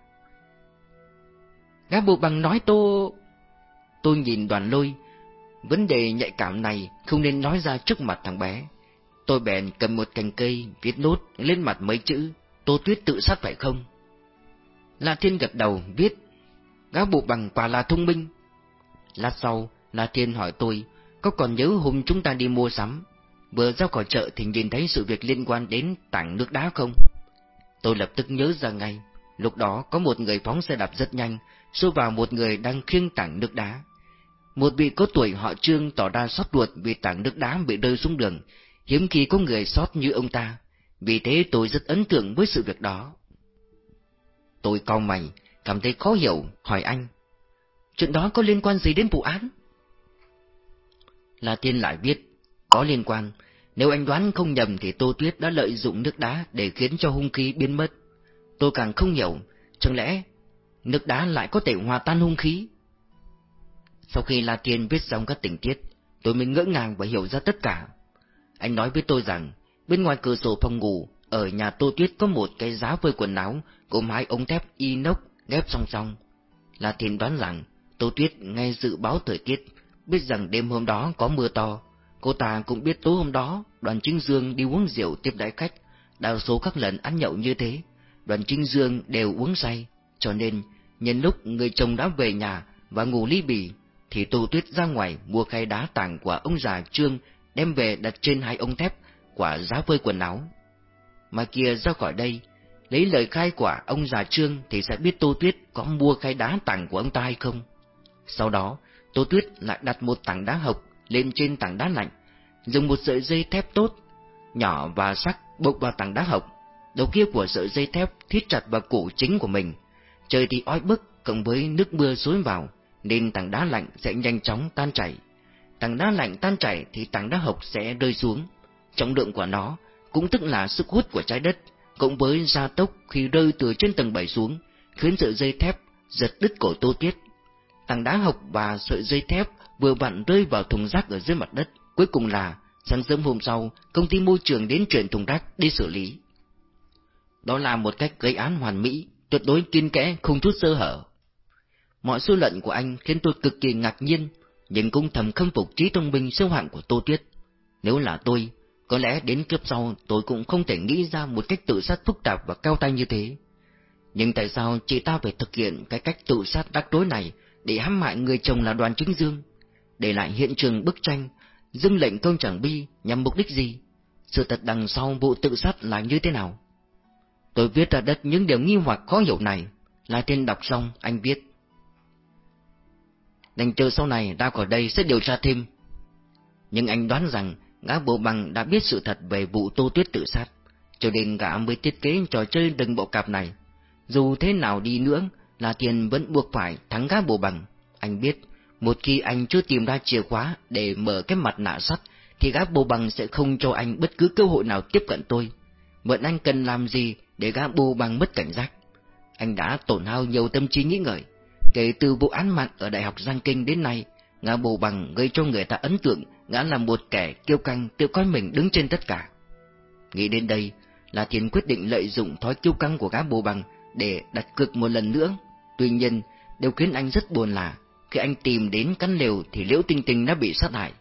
Gã bộ bằng nói tô... Tôi nhìn đoàn lôi, vấn đề nhạy cảm này không nên nói ra trước mặt thằng bé. Tôi bèn cầm một cành cây, viết nốt lên mặt mấy chữ, Tô Tuyết tự sát phải không? La Thiên gật đầu, viết, gã bộ bằng quả là thông minh. Lát sau, La Thiên hỏi tôi, có còn nhớ hôm chúng ta đi mua sắm, vừa ra khỏi chợ thì nhìn thấy sự việc liên quan đến tảng nước đá không? Tôi lập tức nhớ ra ngay, lúc đó có một người phóng xe đạp rất nhanh, xô vào một người đang khiêng tảng nước đá. Một vị có tuổi họ trương tỏ ra xót ruột vì tảng nước đá bị rơi xuống đường, hiếm khi có người sót như ông ta, vì thế tôi rất ấn tượng với sự việc đó. Tôi cau mày, cảm thấy khó hiểu, hỏi anh, chuyện đó có liên quan gì đến vụ án? La Tiên lại viết, có liên quan, nếu anh đoán không nhầm thì Tô Tuyết đã lợi dụng nước đá để khiến cho hung khí biến mất. Tôi càng không hiểu, chẳng lẽ nước đá lại có thể hòa tan hung khí? Sau khi La Tiên viết xong các tình tiết, tôi mới ngỡ ngàng và hiểu ra tất cả. Anh nói với tôi rằng, bên ngoài cửa sổ phòng ngủ, ở nhà Tô Tuyết có một cái giá phơi quần áo, gồm hai ống thép inox ghép song song. La Tiên đoán rằng, Tô Tuyết nghe dự báo thời tiết, biết rằng đêm hôm đó có mưa to. Cô ta cũng biết tối hôm đó, đoàn Trinh Dương đi uống rượu tiếp đãi khách, đa số các lần ăn nhậu như thế. Đoàn Trinh Dương đều uống say, cho nên, nhân lúc người chồng đã về nhà và ngủ ly bì, thì Tô Tuyết ra ngoài mua khay đá tảng của ông già Trương đem về đặt trên hai ông thép, quả giá vơi quần áo. mà kia ra khỏi đây. Lấy lời khai của ông già Trương thì sẽ biết Tô Tuyết có mua khay đá tảng của ông ta hay không. Sau đó, Tô Tuyết lại đặt một tảng đá hộc lên trên tảng đá lạnh, dùng một sợi dây thép tốt, nhỏ và sắc buộc vào tảng đá hộc. Đầu kia của sợi dây thép thiết chặt vào cổ chính của mình. Trời thì oi bức cộng với nước mưa xối vào, nên tảng đá lạnh sẽ nhanh chóng tan chảy. Tảng đá lạnh tan chảy thì tảng đá hộc sẽ rơi xuống. Trọng lượng của nó cũng tức là sức hút của trái đất, cộng với gia tốc khi rơi từ trên tầng bảy xuống, khiến sợi dây thép giật đứt cổ Tô Tuyết. Tảng đá hộc và sợi dây thép vừa vặn rơi vào thùng rác ở dưới mặt đất. Cuối cùng là, sáng sớm hôm sau, công ty môi trường đến chuyển thùng rác đi xử lý. Đó là một cách gây án hoàn mỹ, tuyệt đối kiên kẽ, không chút sơ hở. Mọi suy luận của anh khiến tôi cực kỳ ngạc nhiên, nhưng cũng thầm khâm phục trí thông minh siêu hạng của Tô Tuyết. Nếu là tôi, có lẽ đến kiếp sau tôi cũng không thể nghĩ ra một cách tự sát phức tạp và cao tay như thế. Nhưng tại sao chị ta phải thực hiện cái cách tự sát đắc đối này để hãm hại người chồng là đoàn chính dương? Để lại hiện trường bức tranh, dưng lệnh công chẳng bi nhằm mục đích gì? Sự thật đằng sau vụ tự sát là như thế nào? Tôi viết ra đất những điều nghi hoặc khó hiểu này. Là tên đọc xong, anh viết. Đành chờ sau này ra khỏi đây sẽ điều tra thêm. Nhưng anh đoán rằng gã bộ bằng đã biết sự thật về vụ tô tuyết tự sát, cho nên gã mới thiết kế trò chơi đừng bộ cạp này. Dù thế nào đi nữa, là tiền vẫn buộc phải thắng gã bộ bằng. Anh biết, một khi anh chưa tìm ra chìa khóa để mở cái mặt nạ sắt, thì gã bù bằng sẽ không cho anh bất cứ cơ hội nào tiếp cận tôi. Vậy anh cần làm gì để gã bù bằng mất cảnh giác. Anh đã tổn hao nhiều tâm trí nghĩ ngợi. Kể từ vụ án mạng ở Đại học Giang Kinh đến nay, gã bù bằng gây cho người ta ấn tượng gã là một kẻ kiêu căng tự coi mình đứng trên tất cả. Nghĩ đến đây, là Thiên quyết định lợi dụng thói kiêu căng của gã bù bằng để đặt cược một lần nữa. Tuy nhiên, điều khiến anh rất buồn là khi anh tìm đến căn lều thì Liễu Tinh Tinh đã bị sát hại.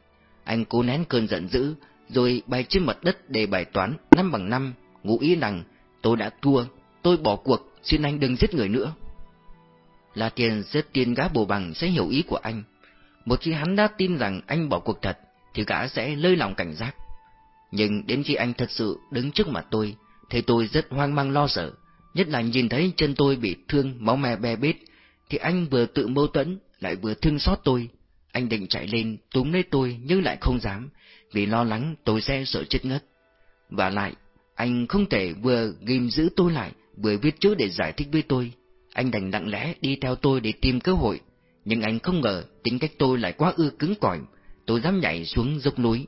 Anh cố nén cơn giận dữ, rồi bay trên mặt đất để bài toán năm bằng năm, ngụ ý rằng Tôi đã thua, tôi bỏ cuộc, xin anh đừng giết người nữa. La Tiền rất tiên gã bồ bằng sẽ hiểu ý của anh. Một khi hắn đã tin rằng anh bỏ cuộc thật, thì gã sẽ lơi lòng cảnh giác. Nhưng đến khi anh thật sự đứng trước mặt tôi, thì tôi rất hoang mang lo sợ, nhất là nhìn thấy chân tôi bị thương máu me be bết, thì anh vừa tự mâu thuẫn, lại vừa thương xót tôi. Anh định chạy lên túm lấy tôi nhưng lại không dám, vì lo lắng tôi sẽ sợ chết ngất. Và lại, anh không thể vừa ghim giữ tôi lại, vừa viết chữ để giải thích với tôi. Anh đành lặng lẽ đi theo tôi để tìm cơ hội, nhưng anh không ngờ tính cách tôi lại quá ư cứng cỏi, tôi dám nhảy xuống dốc núi.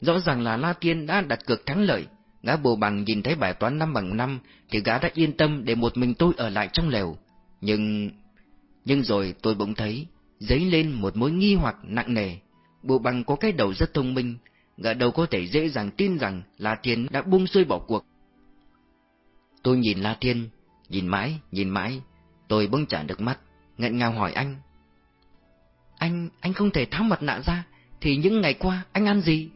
Rõ ràng là La Tiên đã đặt cược thắng lợi, gã bồ bằng nhìn thấy bài toán năm bằng năm thì gã đã yên tâm để một mình tôi ở lại trong lều. Nhưng... Nhưng rồi tôi bỗng thấy, dấy lên một mối nghi hoặc nặng nề. bộ bằng có cái đầu rất thông minh, gã đâu có thể dễ dàng tin rằng La Thiên đã buông xuôi bỏ cuộc. Tôi nhìn La Thiên, nhìn mãi, nhìn mãi, tôi bỗng trả được mắt, nghẹn ngào hỏi anh. Anh, anh không thể tháo mặt nạ ra, thì những ngày qua anh ăn gì?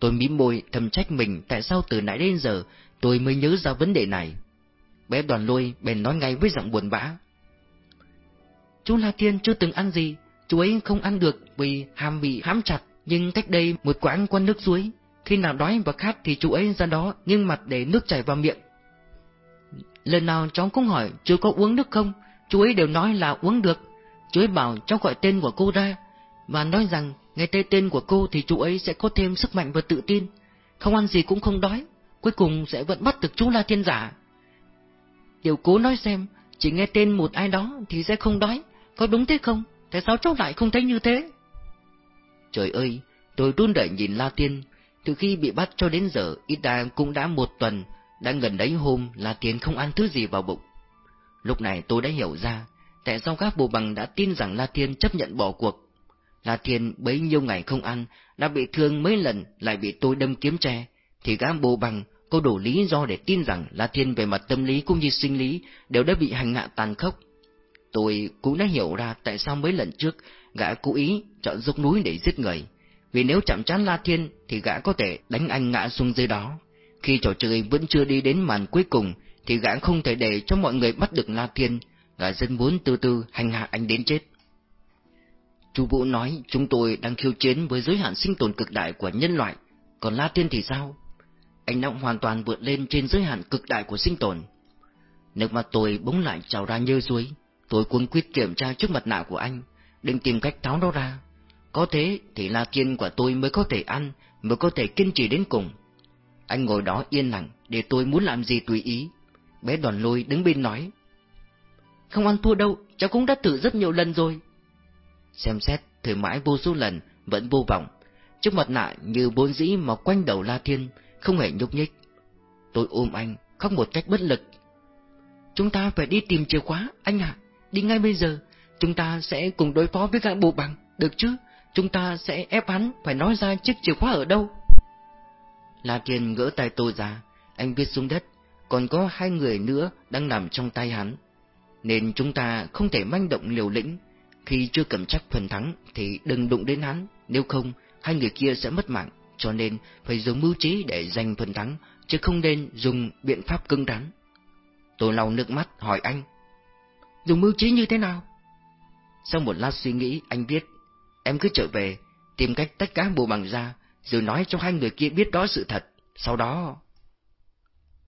Tôi mím môi thầm trách mình tại sao từ nãy đến giờ tôi mới nhớ ra vấn đề này. Bé đoàn lôi bèn nói ngay với giọng buồn bã. Chú La Thiên chưa từng ăn gì, chú ấy không ăn được vì hàm bị hãm chặt. Nhưng cách đây một quãng quán nước suối, khi nào đói và khát thì chú ấy ra đó nghiêng mặt để nước chảy vào miệng. Lần nào cháu cũng hỏi chú có uống nước không, chú ấy đều nói là uống được. Chú ấy bảo cháu gọi tên của cô ra, và nói rằng nghe tên tên của cô thì chú ấy sẽ có thêm sức mạnh và tự tin. Không ăn gì cũng không đói, cuối cùng sẽ vẫn bắt được chú La Thiên Giả. Điều cố nói xem, chỉ nghe tên một ai đó thì sẽ không đói, có đúng thế không? Tại sao cháu lại không thấy như thế? Trời ơi, tôi run rẩy nhìn La Tiên, từ khi bị bắt cho đến giờ ít ra cũng đã một tuần, đã gần đấy hôm La Tiên không ăn thứ gì vào bụng. Lúc này tôi đã hiểu ra, tại sao các bồ bằng đã tin rằng La Tiên chấp nhận bỏ cuộc. La Tiên bấy nhiêu ngày không ăn, đã bị thương mấy lần lại bị tôi đâm kiếm tre, thì các bồ bằng có đủ lý do để tin rằng La Thiên về mặt tâm lý cũng như sinh lý đều đã bị hành hạ tàn khốc. Tôi cũng đã hiểu ra tại sao mấy lần trước gã cố ý chọn dốc núi để giết người. Vì nếu chạm trán La Thiên thì gã có thể đánh anh ngã xuống dưới đó. Khi trò chơi vẫn chưa đi đến màn cuối cùng thì gã không thể để cho mọi người bắt được La Thiên, gã dân muốn từ từ hành hạ anh đến chết. Chú Vũ nói chúng tôi đang khiêu chiến với giới hạn sinh tồn cực đại của nhân loại, còn La Thiên thì sao? anh đã hoàn toàn vượt lên trên giới hạn cực đại của sinh tồn. Nước mắt tôi bỗng lại trào ra như suối, tôi cuống quyết kiểm tra trước mặt nạ của anh, định tìm cách tháo nó ra. Có thế thì La thiên của tôi mới có thể ăn, mới có thể kiên trì đến cùng. Anh ngồi đó yên lặng, để tôi muốn làm gì tùy ý. Bé đoàn lôi đứng bên nói. Không ăn thua đâu, cháu cũng đã thử rất nhiều lần rồi. Xem xét, thử mãi vô số lần, vẫn vô vọng. Trước mặt nạ như bốn dĩ mà quanh đầu La Thiên, không hề nhúc nhích. Tôi ôm anh, khóc một cách bất lực. Chúng ta phải đi tìm chìa khóa, anh ạ, đi ngay bây giờ. Chúng ta sẽ cùng đối phó với gã bộ bằng, được chứ? Chúng ta sẽ ép hắn phải nói ra chiếc chìa khóa ở đâu. La Thiên gỡ tay tôi ra, anh viết xuống đất, còn có hai người nữa đang nằm trong tay hắn. Nên chúng ta không thể manh động liều lĩnh, khi chưa cầm chắc phần thắng thì đừng đụng đến hắn, nếu không hai người kia sẽ mất mạng, cho nên phải dùng mưu trí để giành phần thắng, chứ không nên dùng biện pháp cứng rắn. Tôi lau nước mắt hỏi anh, dùng mưu trí như thế nào? Sau một lát suy nghĩ, anh biết em cứ trở về, tìm cách tách cá bù bằng ra, rồi nói cho hai người kia biết đó sự thật, sau đó...